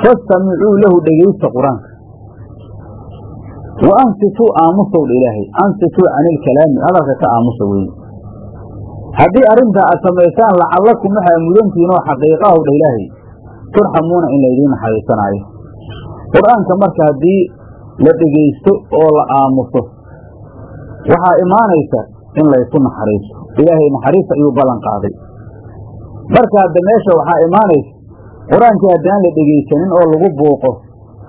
Fastamicuu lahu dhegaysta qur'aanka wa ansituu aamusow dha ilaahay ansituu cani ilkalaami hadalka ka aamusa weeye haddii arrintaa aad samaysaan lacallakum waxaa mudantihiin oo xaqiiqahow dha ilaahay turxamuuna in laydiin naxariisanaayo qur'aanka marka haddii la dhegaysto oo la aamuso waxaa imaanaysa in laysu naxariisto ilaahay naxariis ayuu ballan qaaday marka hadda meesha waxaa imaanaysa qur'aankii haddaan la dhegaysanin oo lagu buuqo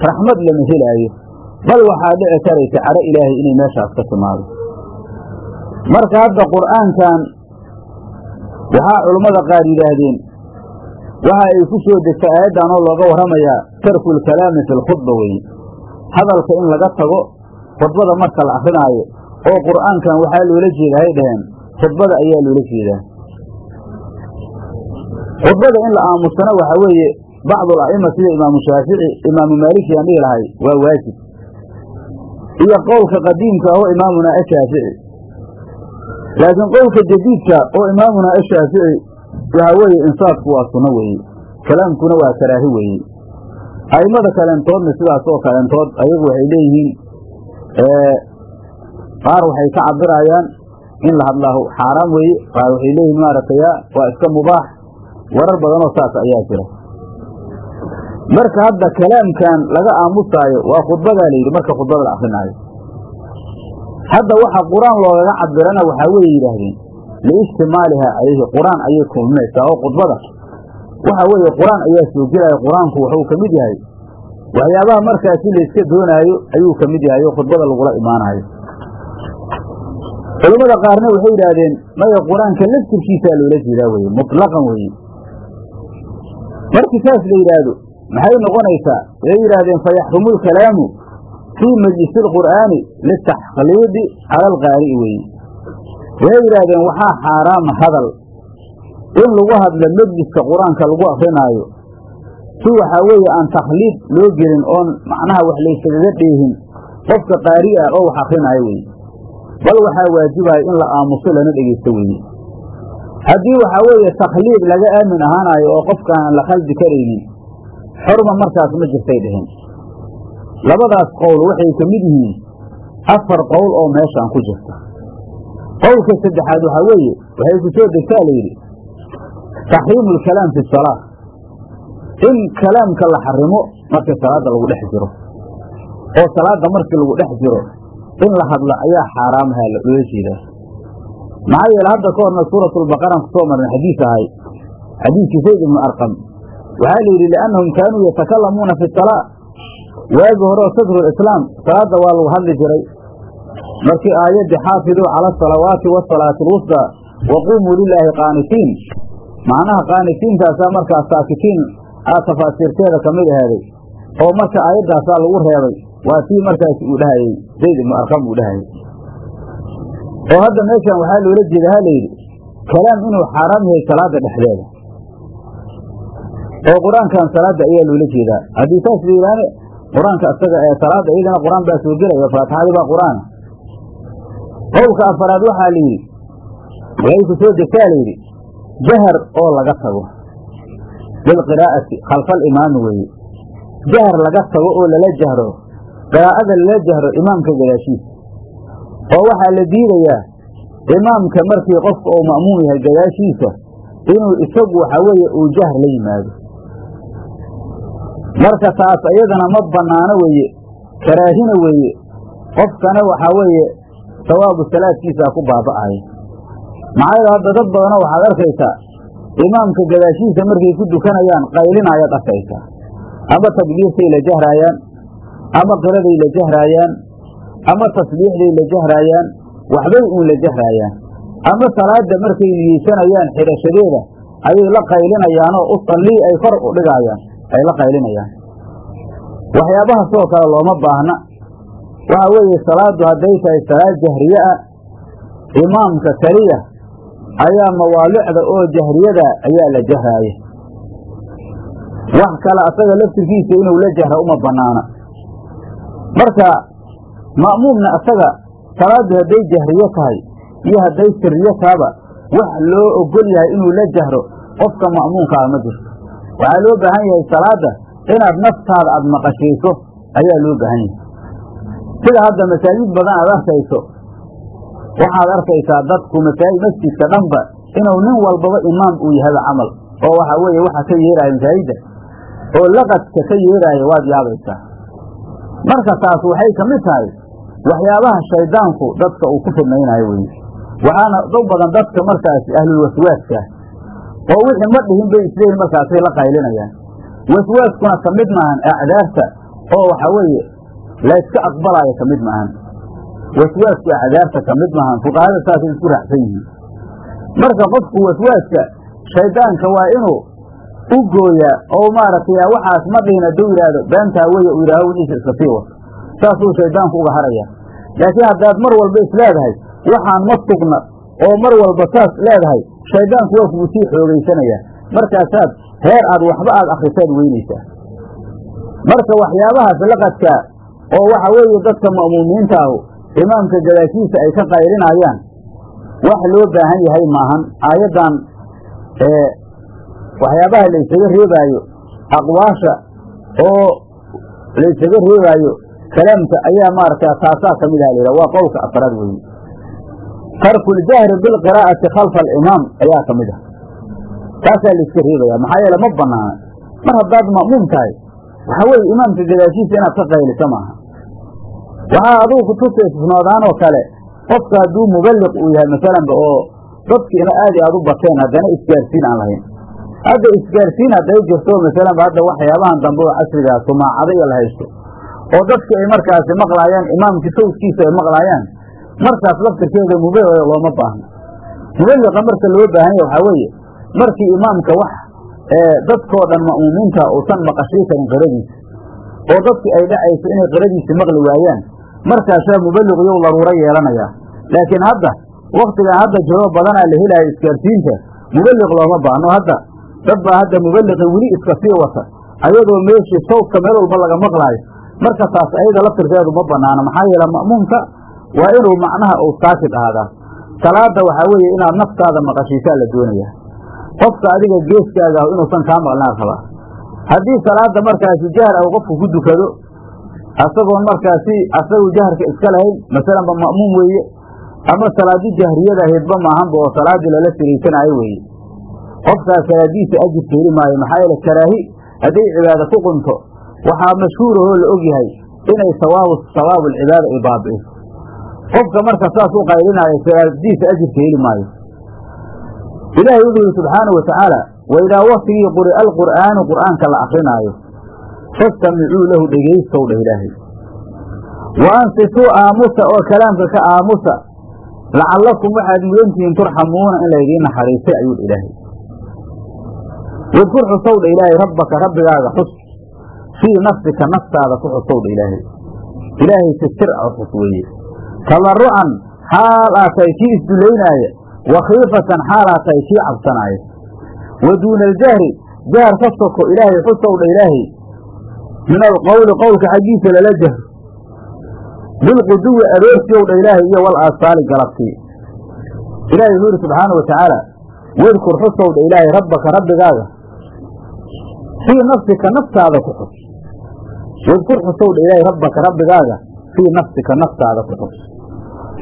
raxmad lama helaayo bal waxaa dhici karaysa cadho ilaahay inay meeshaas ka timaado. Marka hadda qur'aankan waxaa culammada qaar yidhaahdeen waxa ay ku soo degta aayaddan oo looga warramayaa tarkulkalaami fi lkhudba weye hadalka in laga tago khudbada marka la akrinaayo oo qur'aankan waxaa loola jeeda hay dhaheen khudbada ayaa loola jeedaa. Khudbada in la aamusana waxaa weeye bacdu ala'ima sida imaamu shaafici imaamu maaliki aan dhihi lahay waa waajib iyo qowlka qadiimka oo imaamunaa ashaafici laakiin qowlka jadiidka oo imaamunaa ashaafici waxaa weeye insaadku waa sunno weeye kalaamkuna waa karaahi weeye. A'immada kaleentoodna sidaas oo kaleentood ayagu waxay leeyihiin qaar waxay ka cabirayaan in la hadlaahu xaaraam weeye qaar waxay leeyihiin maaragtay waa iska mubaax warar badanoo saas ayaa jira marka hadda kalaamkan laga aamusaayo waa khudbadaa la yidhi marka khudbada la akrinaayo hadda waxa qur'aan loogaga cabirana waxaa weeye yidhaahdeen liishtimaalihaa calayhi qur'aan ayay kulminaysaa oo khudbada. Waxa weeye qur'aan ayaa soo gelaya qur'aanku wuxuu ka mid yahay. Waxyaabaha markaasi layska doonaayo ayuu ka mid yahay oo khudbada lagula imaanayo. Culamada qaarna waxay yidhaahdeen maya qur'aanka laftirkiisaa loola jeedaa weye mutlaqan weye markii saas la yidhaahdo maxay noqonaysaa? Waxay yidhaahdeen fayaxrumu lkalaamu fii majlisi alqur'aani litaxliidi cala alqaari'i weye waxay yidhaahdeen waxaa xaaraama hadal in lagu hadlo mejliska qur'aanka lagu akrinaayo si waxaa weeye aan takhliid loo gelin oon macnaha wax laysagaga dheehin qofka qaari ah oo wax akrinaayo weye bal waxaa waajibaya in la aamuso lana dhegeysto weeye haddii waxaa weeye takhliid laga aamin ahaanayo oo qofkaan la khaldi karaynin xorma markaas ma jirtay dheheen labadaas qowl waxay ka mid yihiin afar qowl oo meeshaan ku jirta. Qowlka saddexaad waxaa weeye waxay ku soo degtaa la yidhi taxriimu alkalaam fi salaa in kalaamka la xarimo marka salaadda lagu dhex jiro oo salaadda markii lagu dhex jiro in la hadlo ayaa xaaraamaha loola jeedaa. Maxaa yeele hadda ka horna suuratulbaqaraan ku soo marnay xadiis ahay xadiiskii zayd ibnu arqam waxaa la yidhi liannahum kaanuu yatakalamuuna fi salaa waagi hore oo sadrulislaam salaadda waa lagu hadli jiray markii aayaddii xaafiduu cala asalawaati wasalaati alwustaa wa quumuu lilaahi qaanitiin macnaha qaanitiintaasaa markaas saakitiin aa tafaasiirteeda ka mid oo marka aayaddaasaa lagu reebay waa tii markaasi uu dhahayey zayd ibnu arqam uu dhahayey oo hadda meeshan waxaa loola jeeda ha layidhi kalaam inuu xaaraam yahay salaada dhexdeeda oo qur'aankan salaada ayaa loola jeedaa. Haddii saas la yidhaahne qur'aanka isaga ee salaada iyadana qur'aan baa soo gelaya faatixadii baa qur'aana qowlka afaraad waxaa la yidhi waxay ku soo degtaa la yidhi jahar oo laga tago. Bilqiraa'ati khalfal imaami weeye. Jahar laga tago oo lala jahro qiraa'ada lala jahro imaamka gadaashiisa. Oo waxaa la diidayaa imaamka markii qofka uu ma'muum yahay gadaashiisa inuu isagu waxaa weeye uu jahr la yimaado marka taas iyadana ma bannaano weeye karaahina weeye qofkana waxaa weeye sawaabu salaadkiisaa ku baaba'aya maxaa yeele hadda dad badana waxaad arkaysaa imaamka gadaashiisa markay ku dukanayaan qaylinayaad arkaysaa. Ama takbiirtay la jahraayaan ama qiraday la jahraayaan ama tasbiixday la jahraayaan waxbay uun la jahraayaan ama salaada markay niyeysanayaan xidhashadeeda ayay la qaylinayaanoo u sallii ay kor u dhigaayaan ay la qaylinayaan. Waxyaabahaasoo kale looma baahna. Waxa weeye salaadu hadday tahay salaad jahriye ah imaamka keliya ayaa mawaalicda oo jahriyada ayaa la jahraaya wax kale asaga laftirkiisa inuu la jahra uma banaana marka ma'muumna asaga salaaddu hadday jahriyo tahay iyo hadday sirriyo tahaba wax loo ogol yahay inuu la jahro qofka ma'muumkaa ma jirto waxaa loo baahan yahay salaadda inaad naftaada aada maqashayso ayaa loo baahan yahay. Sida hadda masaajid badan aad arkayso waxaad arkaysaa dadku masaajid masjidka dhanba inuu nin walbaba imaam uu yahayba camal oo waxa weeye waxa ka yeeraya masaajidda. Oo laqadka ka yeeraayo waad yaabaysaa. Marka taas waxay ka mid tahay waxyaabaha shayddaanku dadka uu ku fidnaynayo weye waxaana dad badan dadka markaasi ahlulwaswaaska oo wixii ma dhihin bay isleeyihin markaasay la qaylinayaan. Waswaaskuna ka mid maahan acdaarta oo waxa weeye layska aqbalaayo ka mid maahan. Waswaasku acdaarta ka mid maahan fuqahada saasay isku raacsan yihiin. Marka qofku waswaaska shayddaanka waa inuu u gooyaa oo maaragtay waxaas ma dhihin hadduu yidhaahdo beentaa weye uu yidhahdo wixiisa iska sii wato saasuu shayddaanku uga haraya laakiin haddaad mar walba is leedahay waxaan ma sugna oo mar walba saas leedahay shayddaanku waa kugu sii xoogaysanaya. Markaasaad heer aad waxba aad akhrisaad weynaysaa marka waxyaabahaas laqadka oo waxa weeye dadka ma'muumiinta ahu imaamka gadaashiisa ay ka qaylinayaan wax loo baahan yahay maahan. Aayaddan waxyaabaha laysaga reebaayo aqwaasha oo laysaga reebaayo kalaamka ayaa maaragta taasaa ka mid aha laha waa qowlka afraad weeye tarku ljahri bilqiraa'ati khalfa alimaam ayaa ka mid ah. Taasaa layska reebaya maxaa yeele ma banaana mar haddaad ma'muum tahay waxa weeye imaamka gadaashiisa inaad ka qaylisa maaha. Waxaa adugu kutusa istisnoodaan oo kale qofka hadduu muballiq uu yahay masalanba oo dadkiina aad i aad u bateen haddana isgaarsiin aan lahayn. Hadda isgaarsiin hadday jirto masalanba hadda waxyaabahan dambe oo casrigaa sumaacada iyo la haysto oo dadki ay markaasi maqlaayaan imaamkii sawdkiisa ay maqlaayaan markaas laftirkeeda muballiqa looma baahno muballiqa marka loo baahan yahy waxaa weeye markii imaamka wax dadkoo dhan ma'muumiinta uusan maqashii karin qiradiisa oo dadkii ay dhacayso inay qiradiisi maqli waayaan markaasaa muballiq yow daruuro yeelanayaa. Laakiin hadda waktigan hadda joogo badanaa la helaya isgaarsiinta muballiq looma baahno hadda. Dad baa hadda muballiqi weli iska sii wata ayadoo meeshii sawdka meel walba laga maqlaayo. Marka taas ayada laftirkeedu ma banaano maxaa yeele ma'muumka waa inuu macnaha uu saakid ahaadaa. Salaada waxaa weeye inaad naftaada maqashiisaa la doonaya. Qofka adiga geeskaaga ah inuusan kaa maqnaan rabaa. Haddii salaada markaasi jahar ah qofku ku dukado asagoon markaasi asagu jaharka iska lahayn masalanba ma'muum weeye ama salaadi jahriyada ahaydba maahanba oo salaadii lala siraysanaayo weeye. Qofkaas salaadiisa ajirka heli maayo maxaa yeele karaahi hadday cibaado ku qunto waxaa mashhuurahoo la og yahay inay sawaabu sawaabu alcibaada ay baabi'iso qofka marka saas u qaylinaayo salaadiisa ajirka heli maayo. Ilaahay wuxuu yihi subxaanau watacaala waidaa waktigii quri'a alqur'aanu qur'aanka la akrinaayo fastamicuu lahu dhegaystow dheh ilaahay. Wa ansituu aamusa oo kalaamka ka aamusa lacallakum waxaad mudantihiin turxamuuna in laydiin naxariistay ayuu dha ilaahay. Wadkur xusow dha ilaahay rabbaka rabbigaaga xus fii nafsika naftaada ku xusow dha ilaahay. Ilaahay si sir a xus weeye tadarrucan xaal aa tahay kii isdulaynaaya wa khiifatan xaal aa tahay kii cabsanaaya wa duuna aljahri jahar ka soko ilaahay xusow dha ilaahay min alqowli qowlka xaggiisa lala jahro. Bilquduwi aroortiyow dha ilaahay iyo wal aasaali galabtii. Ilaahay wuxuu yidhi subxaana wa tacaala wadkur xusow dha ilaahay rabbaka rabbigaaga. Fii nafsika naftaada ku xus. Wadkur xusow dha ilaahay rabbaka rabbigaaga fii nafsika naftaada ku xus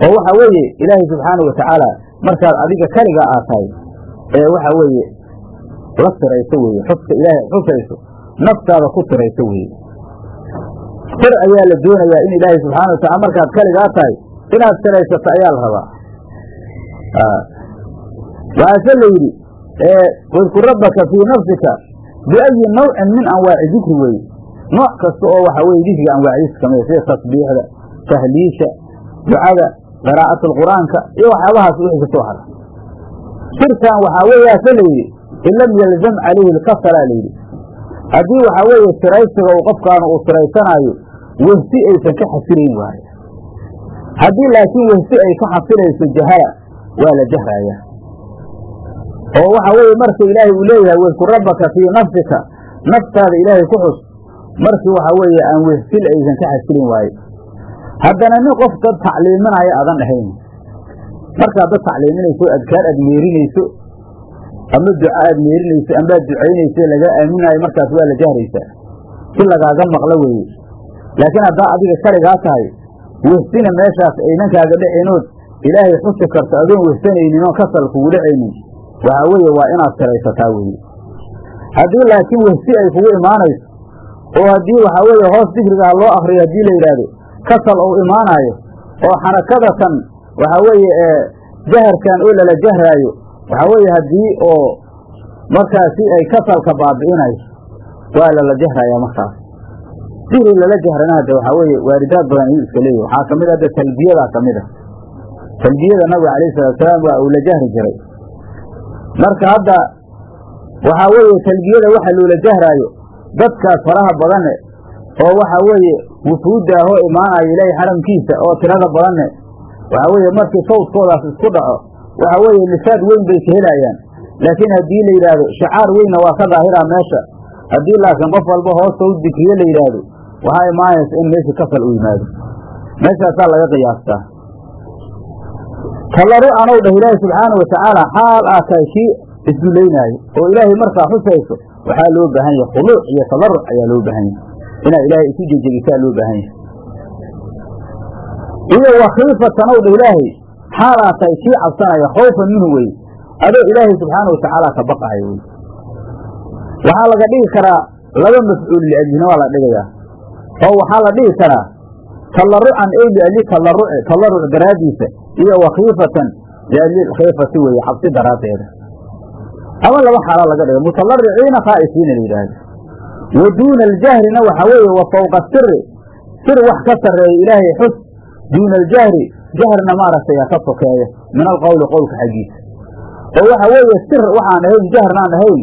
oo waxa weeye ilaahay subxaana wa markaad adiga keligaa aad tahay ee waxa weeye la sirayso weeye xuska ilaahay xusayso naftaada ku sirayso weeye. Sir ayaa la doonayaa in ilaahay subxaana wa tacala markaad keligaa tahay inaad siraysato ayaa la rabaa. Waxaase la yidhi wadkur rabbaka fii nafsika biayi nawcin min anwaaci dikri weeye. Nooc kasta oo waxa weye dikriga anwaacdiisa kamida sida tasbiixda tahliisha ducada qiraa'atul qur'aanka iyo waxyaabahaas wixii ka soo hara sirkan waxaa weeyaase layidhi in lam yalzam calayhi lkasalaa layidhi haddii waxaa weeye siraysiga uu qofkaanu uu siraysanaayo wehsi aysan ka xasilayn waayo haddii laakiin wehsi ay ka xasilayso jahala waa la jahrayaa oo waxa weeye marka ilaahay uu leeyahay wadkur rabbaka fii nafsika naftaada ilaahay ku xus markii waxa weeye aan wehsil aysan ka xasilin waayo haddana nin qof dad tacliiminaya aadan dhahayn markaad dad tacliiminayso adkaar aad meerinayso ama duca aad meerinayso amaad ducaynayso lagaa aaminaayo markaas waa la jahraysaa si lagaaga maqlo weeye. Laakiin haddaa adiga kaligaa tahay wehsina meeshaas aynan kaaga dhacaynood ilaahay xusi karto adoon wehsanaynin oo kasal kugu dhacaynin waxaa weeye waa inaad siraysataa weeye. Haddii laakiin wehsi ay kugu imaanayso oo haddii waxaa weeye hoos dikrigaha loo akriyo haddii la yidhaahdo kasal uu imaanaayo oo xanakadatan waxaa weeye jaharkan oo lala jahraayo waxaa weeye haddii oo markaasi ay kasalka baabi'inayso waa lala jahrayaa markaas. Dikri lala jahrana hadda waxaa weeye waaridaad badan ayuu iska leeyahy waxaa ka mid a hadda talbiyadaa ka mid a talbiyada nabiga alayh salatusalaam waa uu la jahri jiray. Marka hadda waxaa weeye talbiyada waxa loola jahraayo dadkaas faraha badane oo waxaa weeye wufuudda ahoo imaanaya ilaahay xaramkiisa oo tirada badanne. Waxaa weeye markii sawdkoodaas isku dhaco waxaa weeye lisaad weyn bay ka helayaan. Laakiin haddii la yidhaahdo shacaar weynna waa ka daahiraa meesha. Haddii laakiin qof walba hoosta u dikriyo la yidhaahdo waxaa imaanaysa in meeshii kasal u yimaado. Meeshaasaa laga qiyaastaa. Tallaru anow dheh ilaahi subxaana watacaala xaal aa kii isdulaynaayo oo ilaahay markaa xusayso waxaa loo baahan yahay khuluuc iyo tabaruc ayaa loo baahan yahay inaad ilaahay isu jejegisaa loo baahan yahay. Iyo wakiifatan ow dheh ilaahay xaal aa tahay cabsanaya khawfan minhu weye adoo ilaahay subxaana watacaala ka baqaayo wey. Waxaa laga dhigi karaa laba mafcuul liajlina waa la dhigayaa. Oo waxaa la dhigi karaa tallarucan ey liajli tallaruci tallaruc daraaddiisa iyo wakiifatan liajli khiifati weeye cabsi daraaddeeda. Ama laba xaala laga dhiga mutalariciina khaa'isiina la yidhaahdo wa duuna aljahrina waxaa weeye wa fawqa siri sir wax ka sarreeya ilaahay xus. Duuna aljahri jahrna maaragtay ka sokeeya min alqowli qowlka xaggiisa. Oo waxa weeye sir waxaan ahayn jahrnaan ahayn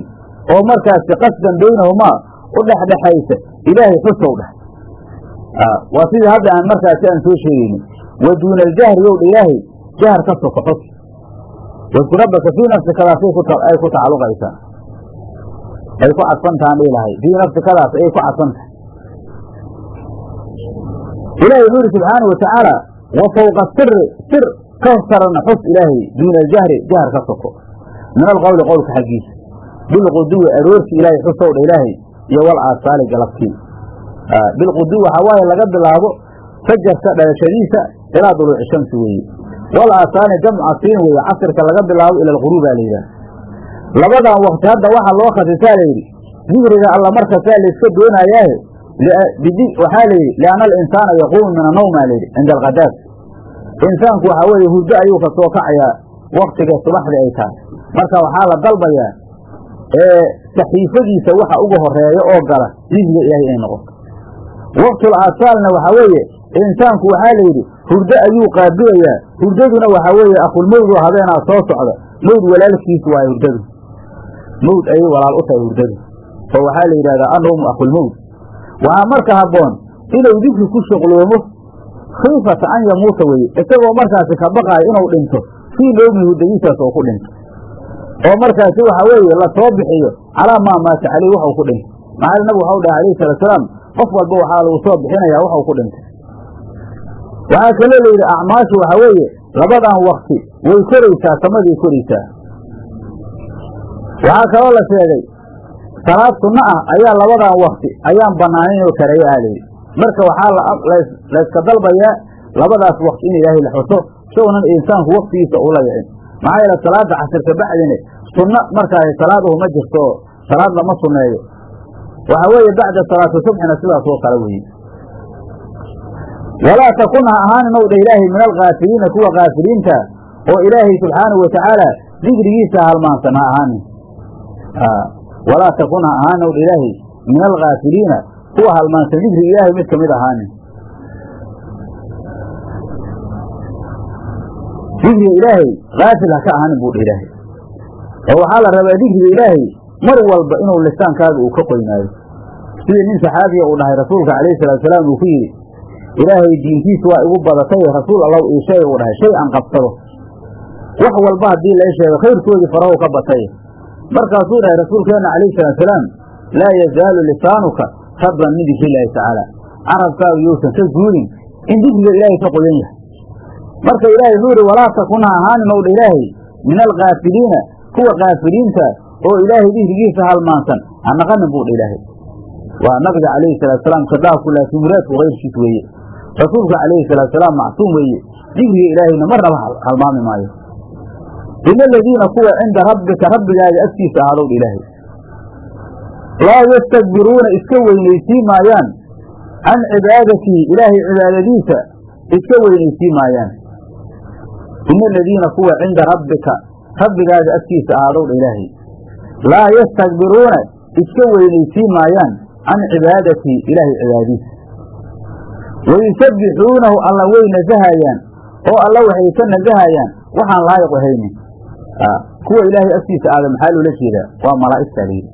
oo markaasi qasdan baynahumaa u dhexdhexaysa. Ilaahay xusow dheh waa sidii hadda aan markaasi aan soo sheegayni wa duuna aljahri yow ilaahay jahr ka soko xus wadkur fii nafsikadaasay ay ku tacaluqaysaa ay ku cadfantahaan dhihi lahay fii nafsikadaas ayay ku cadfantahay ilahi wuxuu yidhi subxaanau watacaala wa fawqa siri sir ka sarana xus ilaahay duuna aljahri jahr ka soko. Min alqowli qowlka xaggiisa. Bilquduwi aroorti ilaahay xusow dha ilaahay iyo wal aasaali galabtii. Bilquduwi waxaa waaye laga bilaabo fajarka dhalashadiisa ilaa duluuci shamsi weeye. Wal aasaani jamca siin weeye. Casirka laga bilaabo ila alquruubaa la yidhaah labadan wakti hadda waxaa loo khasisaa layidhi dikriga alla markasaa layska doonayaahe waxaa layidhi lianna alinsaana yaquumu min annawma layidhi cinda alkhadaas insaanku waxaa weeye hurdo ayuu ka soo kacayaa waktiga subaxdii ay tahay. Marka waxaa la dalbayaa saxiifadiisa waxa uga horreeya oo gala dikriga ilaahay inay noqoto waktul aasaalna waxaa weeye insaanku waxaa layidhi hurdo ayuu qaabilayaa hurdaduna waxaa weeye akhulmowd oo habeenaa soo socda. Mowd walaalkiis waaye hurdadu mowd ayay walaal u tahay hurdadu oo waxaa la yidhahdaa annawmu akhulmowd waxaa marka habboon inuu dikri ku shuqloomo khiifata an yamuuta weye isagoo markaasi ka baqaayo inuu dhinto. Fii nowmi hurdadiisaas oo ku dhinto. Oo markaasi waxaa weeye la soo bixiyo calaa maa maata caleyh waxau ku dhintay. Maxaa nabigu waxau dhahay alayhi salaatusalaam qof walba waxaa lagu soo bixinayaa waxau ku dhintay. Waxaa kaloo la yidhi acmaashu waxaa weeye labadan wakti way koraysaa samaday koraysaa waxaa kaloo la sheegay salaad sunno ah ayaa labadan wakti ayaan banaanayn oo kareeyo ah layidhi marka waxaa layska dalbayaa labadaas wakti in ilaahay la xuso shownan insaanku waktigiisa ula yicin maxaa yeele salaada casirka bacdine sunno markaas salaaduhu ma jirto oo salaad lama sunneeyo. Waxaa weeye bacda salaati subxina sidaas kale weeye walaa takun ha ahaanin ow dha ilaahay min alkaafiliina kuwa kaafiliinta oo ilaahay subxaanahu watacaala dikrigiisa halmaansan ha ahaanin walaa takun ha ahaanin ow dha ilaahay min alkaafiliina kuwa halmaansan dikriga ilaahay mid ka mid ahaanin dikriga ilaahay kaafil ha ka ahaanin buu dha ilaahay oo waxaa la rabaa dikriga ilaahay mar walba inuu lisaankaaga uu ka qoynaado sidii nin saxaabiya uu dhahay rasuulka calayhi salaatusalaam uu ku yidhi ilaahay diintiisa waa igu badatay rasuul allow ii sheeg uu dhahay shay aan qabsado wax walba haddii lai sheego khayrkoodii farahu ka batay markaasuu dhahay rasuulkeenna calayhi salaatusalaam laa yazaalu lisaanuka radban min dikri illaahi tacaala. Carabkaagu yousan ka guurin in dikriga ilaahay ka qoyan yahay. Marka ilaahay wuxuu yidhi walaa takun ha ahaanin ow dha ilaahay min alkaafiliina kuwa kaafiliinta oo ilaahay dikrigiisa halmaansan ha naqanin buu dha ilaahay. Waa nabiga calayhi salaatusalaam kadaafku laakiin muraadku kayrkiis weeye. Rasuulka calayhi salaatusalaam macsuum weeye. Dikriga ilaahayna marnaba halmaami maayo ila aladiina kuwa cinda rabbika rabbigaaga agtiisa ahaadow dha ilaahay laa yastakbiruuna iska weynaysiin maayaan can cibaadatii ilaahay cibaadadiisa iska weynaysiin maayaan ina aladiina kuwa cinda rabbika rabbigaaga agtiisa ahaadow dha ilaahay laa yastakbiruuna iska weynaysiin maayaan can cibaadatii ilaahay cibaadadiisa wayusabbixuunahu alla way nasahayaan oo alla waxay ka nasahayaan waxaan laayiq ahaynin kuwa ilaahay agtiisa aada maxaa loola jeedaa? Waa malaa'igtaa layidhi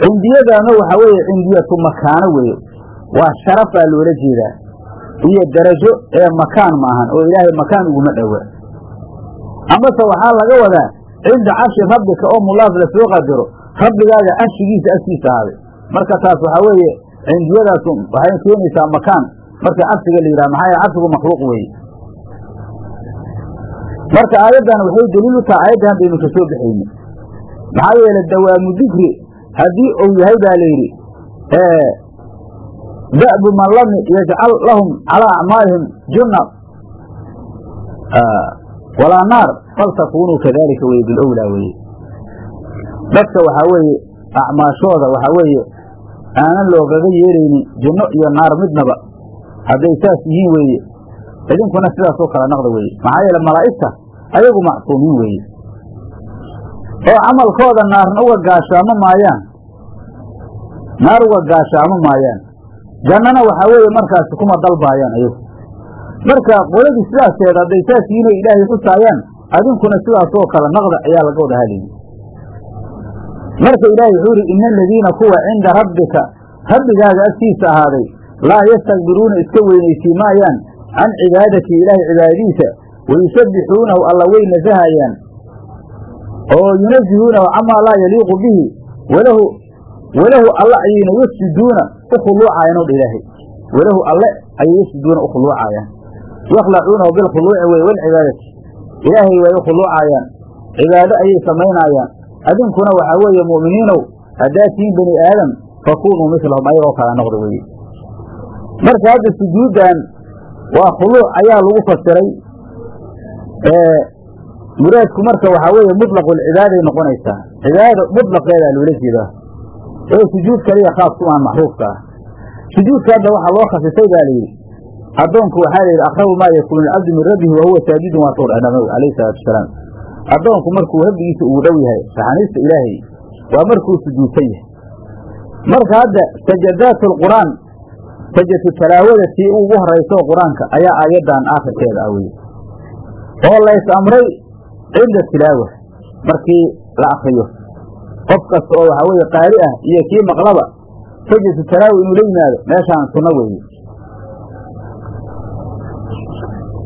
cindiyadaana waxaa weeye cindiyatu makaano weeye. Waa sharafaa loola jeedaa. Iyo darajo ee makaan maahan oo ilaahay makaan uguma dhowa amase waxaa laga wadaa cinda carshi rabbika oo mulaaf la soo qadaro rabbigaaga carshigiisa agtiisa ahaaday marka taas waxaa weeye cindiyadaas waxay keenaysaa makaan. Marka carshiga la yidhaha maxaa carshigu makhluuq weeye marka aayaddan waxay daliil u tahay aayaddan baynu ka soo baxayni maxaa yeele dawaamu dikri haddii uu yahay baa la yidhi da'bu man lam yajcal lahum calaa acmaalihim junna walaa naar faltakunuu kadalika weye bilowlaa weye dadka waxaa weeye acmaashooda waxaa weeye aanan loogaga yeelaynin janno iyo naar midnaba. Hadday saas yihiin weeye idinkuna sidaasoo kala naqda weeye. Maxaa yeele malaa'igta ayagu macsuumiin weeye. oo camalkooda naarna uga gaashaamo maayaan. Naar uga gaashaamo maayaan. Jannana waxaa weeye markaasi kuma dalbaayaan ayagu. Marka qoladii sidaaseed hadday saas yihiin oo ilaahay xusaayaan adinkuna sidaasoo kale naqda ayaa laga wada hadlayay. Marka ilaahay wuxuu yidhi ina aladiina kuwa cinda rabbika rabbigaaga agtiisa ahaaday laa yastakbiruuna iska weynaysiin maayaan can cibaadatii ilaahay cibaadadiisa wayusabbixuunahu alla way nasahayaan oo yunazihuunahu camaa laa yaliiqu bihi walahu walahu alle ayayna yasjuduuna u khuluucaayaan o dha ilaahay walahu alle ayay yasjuduuna u khuluucaayaan yakhlacuunahu bilkhuluuci wey walcibaadati ilaahay way u khuluucaayaan cibaado ayay samaynaayaan adinkuna waxaa weeye mu'miniinow haddaad tihiin bani aadam fakunuu mislahum ayagoo kala noqda weye marka hadda sujuuddan waa khuluuc ayaa lagu fasiray muraadku marka waxaa weeye mutlaqulcibaaday noqonaysaa. Cibaado mutlaqeedaa loola jeedaa ee sujuud kaliya khaas ku aan maxruufka ah. Sujuudka hadda waxaa loo khasisay baa layidhi addoonku waxaa layidhi aqrabu maa yakuunu alcabdu min rabbihi wahuwa saajidun waa nabigu alayhi salaatu wasalaam addoonku markuu rabbigiisa ugu dhow yahay raxaniista ilaahay waa markuu sujuudsan yahay. Marka hadda sajadaat alqur'aan sajatu talaawada tii ugu horayso qur'aanka ayaa aayaddan aakhirkeeda ah weye oo lays amray cinda tilaawa. Markii la akriyo qof kasta oo waxaa weeye qaari ah iyo kii maqlaba sajatu talaawa inuu la yimaado meeshaan sunno weeye.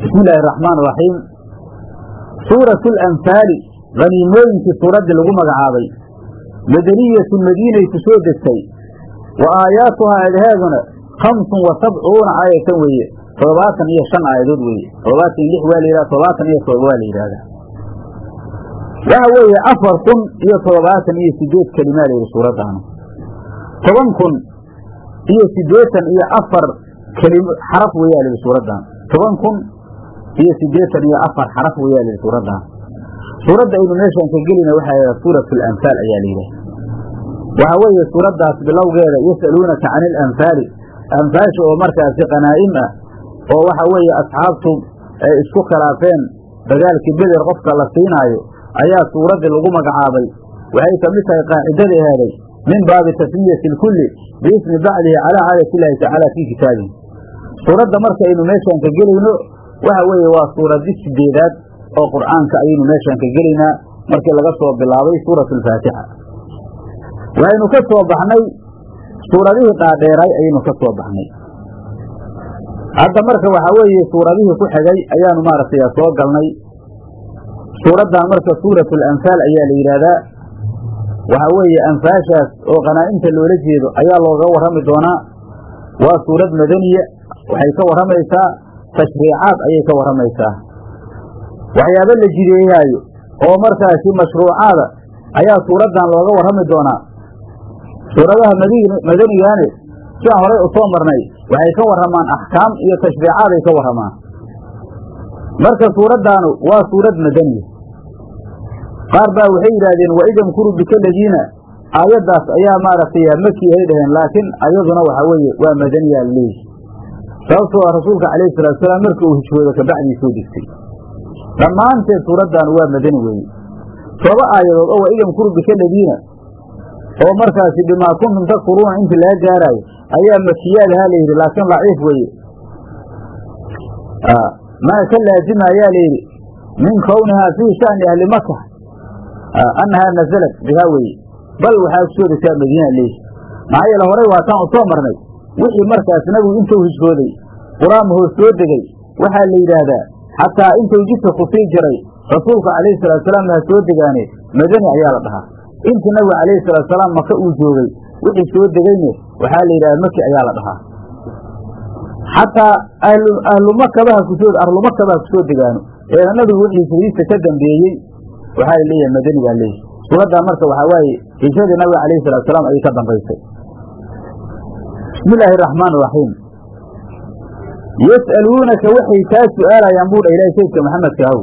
Bismi illaahi araxmaan araxiim suuratu alanfaali haniimooyinkii suuraddii lagu magacaabay madaniyatun madiinay ku soo degtay wa aayaatuhaa aadaheeduna khamsun wa sabcuuna aayatan weeye toddobaatan iyo shan aayadood weeye. toddobaatan iyo lix waa la yidhahda toddobaatan iyo todoba waa la yidhahdaa. Waxa weeye afar kun iyo toddobaatan iyo sideed kelimaa la yidhi suuraddaanu. Toban kun iyo siddeetan iyo afar kelim xaraf weeyaa la yidhi suuraddan toban kun iyo siddeetan iyo afar xaraf weeyaa la yidhi suuraddan suuradda aynu meeshaan ka gelina waxaa yidhaha suuratu alanfaal ayaa la yidhaha waxaa weeye suuraddaas bilowgeeda yas'aluunaka cani alanfaali anfaasha oo markaasi qanaa'im ah oo waxa weeye asxaabtu ay isku khilaafeen dagaalkii beder qofka la siinaayo ayaa suuraddii lagu magacaabay. Waxay ka mid tahay qaacidada heeday min baabi tasmiyati lkulli biismi bacdihi calaa aayati illaahi tacaala fii kitaabihi suuradda markaynu meeshaan ka gelayno waxa weeye waa suuraddi sideedaad oo qur'aanka ayaynu meeshaan ka gelaynaa markii laga soo bilaabay suuratu alfaatixa waxaynu ka soo baxnay suuradihii dhaadheeray ayaynu ka soo baxnay hadda marka waxaa weeye suuradihii ku xigay ayaanu maaragtay soo galnay. Suuraddan marka suuratu alanfaal ayaa la yidhaahdaa. Waxaa weeye anfaashaas oo qanaa'imta loola jeedo ayaa looga warrami doonaa. Waa suurad madaniya waxay ka warramaysaa tashriicaad ayay ka warramaysaa. Waxyaabo la jideeyaayo oo markaasi mashruucaada ayaa suuraddan looga warrami doonaa. Suuradaha madanigaane sidaan horay u soo marnay waxay ka warramaan axkaam iyo tashriicaaday ka warramaan. Marka suuraddaanu waa suurad madaniya qaar baa waxay yidhaahdeen waid yamkuru bika aladiina aayaddaas ayaa maaragtay maki ay dhaheen laakiin ayaduna waxaa weeye waa madaniyaa laleeyihi sababtoo ah rasuulka calayhi salatu salaam marka uu hijrooda kabacdii soo degtay. Dhammaanteed suuraddan waa madani weeye. Toba aayadood oo waid yamkuru bika aladiina oo markaasi bimaa kuntum takfuruuna intii laga gaaraayo ayaa makiyaadahaa layidhi laakiin daciif weeye. Maa ka laazima ayaa layidhi min kownihaa fii shani ahli maka annahaa nazalat bihaa weye bal waxaa ku soo degtaa madiina leehi maxaa yeele horey waataan u soo marnay. Wixii markaas nabigu intuu hijrooday qur'aan hoos soo degay. Waxaa la yidhaahdaa xataa intuu jidka ku sii jiray rasuulka calayhi salaatusalaam ha soo degaane madani ayaa la dhahaa intii nabigu calayhi salaatusalaam maka uu joogay wixii soo degayne waxaa la yidhahdaa maki ayaa la dhahaa. Xataa ahlumakaba ku soo arlumakaba ha ku soo degaano. Ee nabigu wixii hijradiisa ka dambeeyey waxaa la leeyahay madani baa leeyahy suuraddan marka waxaa waaye hijradii nabiga calayhi salaatusalaam ayay ka dambaysay. Bismi illaahi araxmaan iraxiim yas'aluunaka waxay kaa su'aalayaan buu dha ilahay saydka maxamedka ahow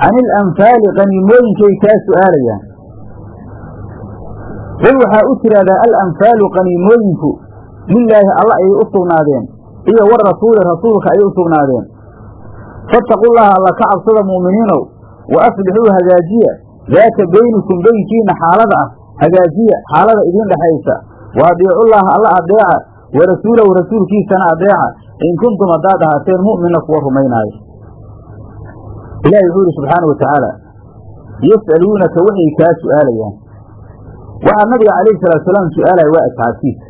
can ilanfaali qaniimooyinkay kaa su'aalayaan qul waxaa u tidhaahdaa alanfaalu qaniimooyinku lilaahi alla ayay u sugnaadeen iyo warasuuli rasuulka ayay u sugnaadeen. Fattaqullaha alla ka cabsada mu'miniinow wa aslixuu hagaajiya daata beynikum beynkiina xaalada ah hagaajiya xaalada idiin dhexaysa wa adiicullaha alla adeeca wa rasuulahu rasuulkiisana adeeca in kuntum haddaad ahaateen mu'mina kuwa rumaynaayo ilahi wuxuu yidhi subxaana wa tacaala yas'aluunaka waxay kaa su'aalayaan waxaa nabiga calayhi salaatusalaam su'aalaya waa asxaabtiisa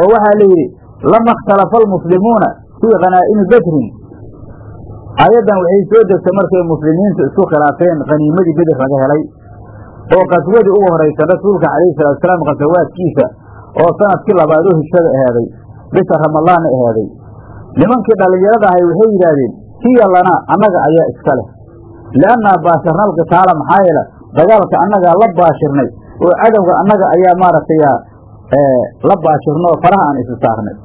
oo waxaa la yidhi lama ikhtalafa almuslimuuna fii khanaa'imi bedrin aayaddan waxay soo degtay markay muslimiintu isku khilaafeen khaniimadii beder laga helay oo qaswadii ugu horaysa rasuulka calayhi salaatusalaam khasawaadkiisa oo sannadkii labaad oo hijrada aheeday bisha ramadaanna aheeday nimankii dhallinyarada ahay waxay yidhaahdeen hiya lana annaga ayaa iska leh. Liannaa baashirna alqitaala maxaa yeele dagaalka annagaa la baashirnay oo cadowga annaga ayaa maaragtay la baashirno faraha aan isi saarnay.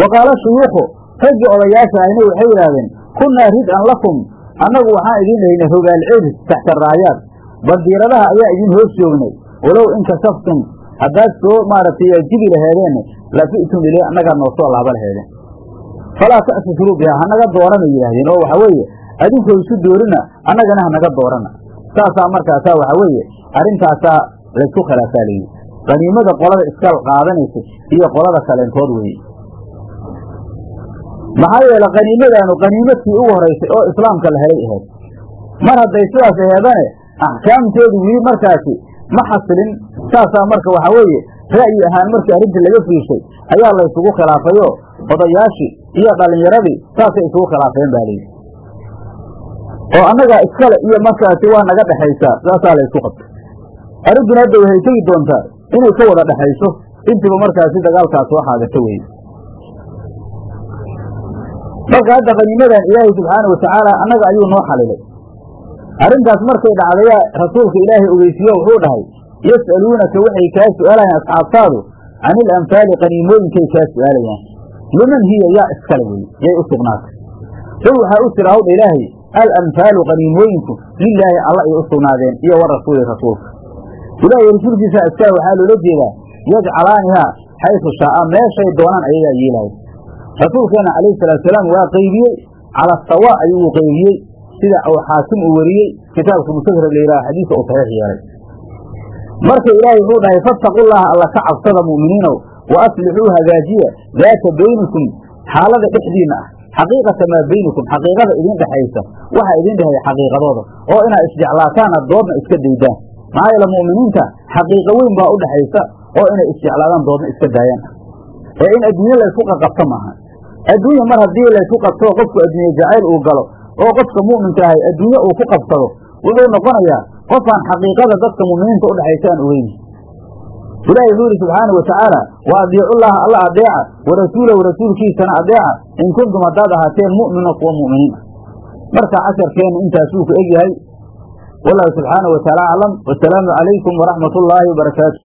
Wa qaala shuyuukhu raggii odayaasha ahina waxay yidhaahdeen kunnaa rid-an lakum. Annagu waxaan idiin haynay rogaal celis taxta raayaad. Bandiiradaha ayaa idin hoos joognay. Walow inkashaftum haddaad soo maaragtay jibi laheedeen lafi'tum iley annagaa noo soo laaba laheedeen falaa ta'sisruu bihaa hanaga doorana yidhaahdeen. Oo waxa weeye adinkoo isu doorina annagana hanaga doorana saasaa markaasaa waxa weeye arrintaasaa laysku khilaafaa layidhi qaniimada qolada iska qaadanaysa iyo qolada kaleentood weeye maxaa yeele qaniimadaanu qaniimadkii ugu horaysay oo islaamka la helay ahayd. Mar hadday sidaas aheedane axkaamteedu wili markaasi ma xasilin. Saasaa marka waxaa weeye ra'yi ahaan markii arrintii laga fiishay ayaa laysugu khilaafayoo odayaashii iyo dhallinyaradii saasay isugu khilaafeen baa layidhi oo annagaa iskale iyo markaasi waa naga dhexaysaa saasaa laysku qabtay. Arrintuna hadda waxay tegi doontaa inay ka wada dhexayso intiiba markaasi dagaalkaas soo xaadato weye marka hadda qaniimadan ilaahay subxaana watacaala annaga ayuu noo xalilay. Arrintaas markay dhacdaya rasuulka ilaahay ogeysiiyo wuxuu dhahay yas'aluunaka waxay kaa su'aalayaan asxaabtaadu can ilanfaali qaniimooyinkay kaa su'aalayaan. Liman hiya yaa iskale weye yay u sugnaatay. Qul waxaa u tira hawdha ilaahay alanfaalu qaniimooyinku lilaahi alla ay u sugnaadeen iyo wa rasuuli rasuulka ilaahay rasuulkiisa iskale waxaa loola jeedaa yajcalaanihaa xaysu shaa'a meeshay doonaan ayagaa yeelaya rasuulkeena calayhi salaatusalaam waa qaybiyey cala sawa ayuu qaybiyey sida uu xaakim uu wariyey kitaabka mustadrak la yidhaha xadiiska uu saxiix yeelay marka ilaahay wuxuu dhahay fattaqullaha alla ka cabsada mu'miniinow wa aslixuu hagaajiya daata baynikum xaalada dhexdiinna ah xaqiiqata maa baynikum xaqiiqada idin dhexaysa waxa idin dhehaya xaqiiqadooda oo inaad isjeclaataana doodna iska daydaan maxaa yeele mu'miniinta xaqiiqo weyn baa u dhexaysa oo inay isjeclaadaan doodna iska daayaan ee in adduunye laysku qaqabto maaha adduunya mar haddii laysku qabto qofku adduunye jacayl uu galo oo qofka mu'minka ahay adduunye uu ku qabsado wuxuu noqonayaa qofaan xaqiiqada dadka mu'miniinta udhexaysa aan ogeyni ilaahay wuxuu yidhi subxaanau watacaala wa adiicullaha alla adeeca wa rasuulahu rasuulkiisana adeeca in kuntum haddaad ahaateen mu'mina kuwa mu'miniin ah marka casharkeenna intaasuu ku egyahay wallahu subxaanahu wataala aclam wasalaamu calaykum waraxmat ullaahi wabarakaatu